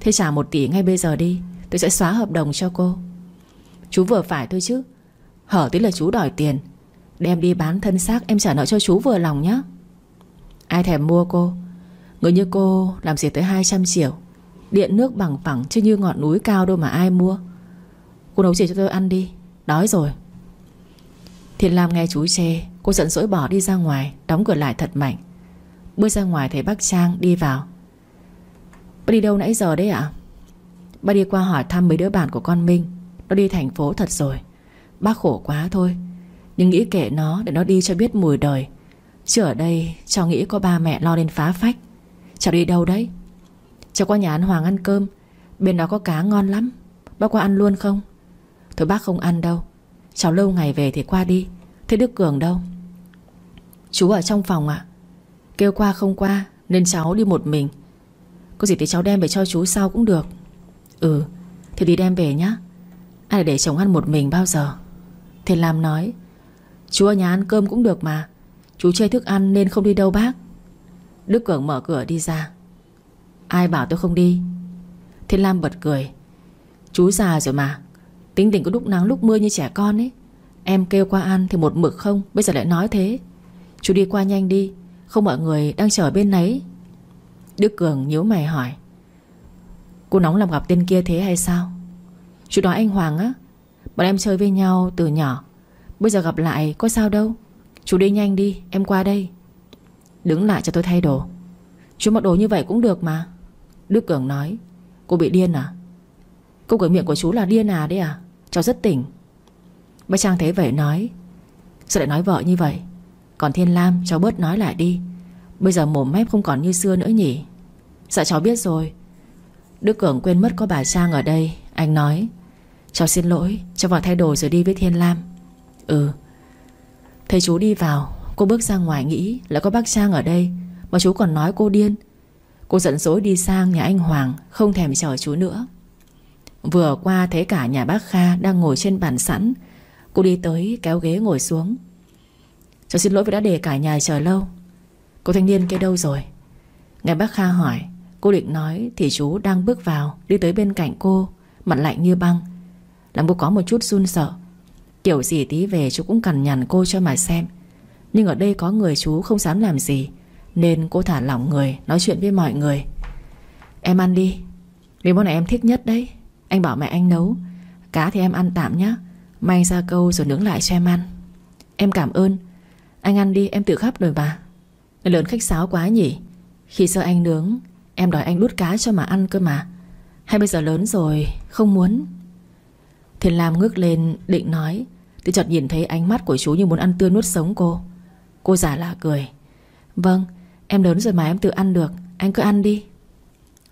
Speaker 1: Thế trả một tỷ ngay bây giờ đi, Tôi sẽ xóa hợp đồng cho cô. Chú vừa phải thôi chứ. Hở tí là chú đòi tiền. Đem đi bán thân xác, em trả nợ cho chú vừa lòng nhé Ai thèm mua cô? Người như cô làm gì tới 200 triệu? Điện nước bằng phẳng chứ như ngọn núi cao đâu mà ai mua. Cô nấu gì cho tôi ăn đi. Đói rồi. Thiên Lam nghe chú chê, Cô giận dỗi bỏ đi ra ngoài, Đóng cửa lại thật mạnh. Bước ra ngoài thấy bác Trang đi vào. Bác đi đâu nãy giờ đấy ạ? Bác đi qua hỏi thăm mấy đứa bạn của con Minh. Nó đi thành phố thật rồi. Bác khổ quá thôi. Nhưng nghĩ kệ nó để nó đi cho biết mùi đời. Chứ ở đây, cháu nghĩ có ba mẹ lo lên phá phách. Cháu đi đâu đấy? Cháu qua nhà ăn Hoàng ăn cơm. Bên đó có cá ngon lắm. Bác qua ăn luôn không? Thôi bác không ăn đâu. Cháu lâu ngày về thì qua đi. Thế Đức Cường đâu? Chú ở trong phòng ạ. Kêu qua không qua, Nên cháu đi một mình. Có gì thì cháu đem về cho chú sau cũng được. Ừ Thì đi đem về nhá. Ai để chồng ăn một mình bao giờ? Thiên Lam nói, Chú ở nhà ăn cơm cũng được mà. Chú chơi thức ăn nên không đi đâu bác. Đức Cường mở cửa đi ra. Ai bảo tôi không đi? Thiên Lam bật cười. Chú già rồi mà. Tính tình có lúc nắng lúc mưa như trẻ con ấy. Em kêu qua ăn thì một mực không, Bây giờ lại nói thế. Chú đi qua nhanh đi, Không mọi người đang chờ bên nấy. Đức Cường nhíu mày hỏi. Cô nóng làm gặp tên kia thế hay sao? Chú đó anh Hoàng á, Bọn em chơi với nhau từ nhỏ. Bây giờ gặp lại có sao đâu. Chú đi nhanh đi, em qua đây. Đứng lại cho tôi thay đồ. Chú mặc đồ như vậy cũng được mà. Đức Cường nói. Cô bị điên à? Câu cửa miệng của chú là điên à đấy à? Cháu rất tỉnh. Bác Trang thấy vậy nói. Sao lại nói vợ như vậy? Còn Thiên Lam, cháu bớt nói lại đi. Bây giờ mồm mép không còn như xưa nữa nhỉ? Dạ cháu biết rồi. Đức Cường quên mất có bà Trang ở đây. Anh nói, Cháu xin lỗi, Cháu vào thay đồ rồi đi với Thiên Lam. Ừ. Thấy chú đi vào, Cô bước ra ngoài nghĩ là có bác Trang ở đây, Mà chú còn nói cô điên. Cô giận dỗi đi sang nhà anh Hoàng, Không thèm chờ chú nữa. Vừa qua thấy cả nhà bác Kha Đang ngồi trên bàn sẵn, Cô đi tới kéo ghế ngồi xuống. Cháu xin lỗi vì đã để cả nhà chờ lâu. Cô thanh niên kia đâu rồi? Nghe bác Kha hỏi Cô định nói thì chú đang bước vào, Đi tới bên cạnh cô, Mặt lạnh như băng. Làm cô có một chút run sợ. Kiểu gì tí về chú cũng cằn nhằn cô cho mà xem. Nhưng ở đây có người chú không dám làm gì, Nên cô thả lỏng người, Nói chuyện với mọi người. Em ăn đi. Vì món này em thích nhất đấy. Anh bảo mẹ anh nấu. Cá thì em ăn tạm nhé May ra câu rồi nướng lại cho em ăn. Em cảm ơn. Anh ăn đi, em tự khắp rồi bà Lớn khách sáo quá nhỉ. Khi sơ anh nướng Em đòi anh đút cá cho mà ăn cơ mà. Hay bây giờ lớn rồi, Không muốn. Thiên Lam ngước lên, định nói. Thì chợt nhìn thấy ánh mắt của chú như muốn ăn tươi nuốt sống cô. Cô giả lạ cười. Vâng em lớn rồi mà em tự ăn được. Anh cứ ăn đi.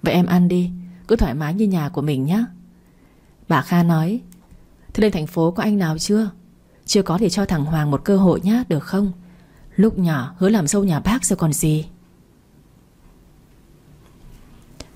Speaker 1: Vậy em ăn đi. Cứ thoải mái như nhà của mình nhé Bà Kha nói. Thế lên thành phố có anh nào chưa? Chưa có thì cho thằng Hoàng một cơ hội nhé Được không? Lúc nhỏ hứa làm sâu nhà bác rồi còn gì.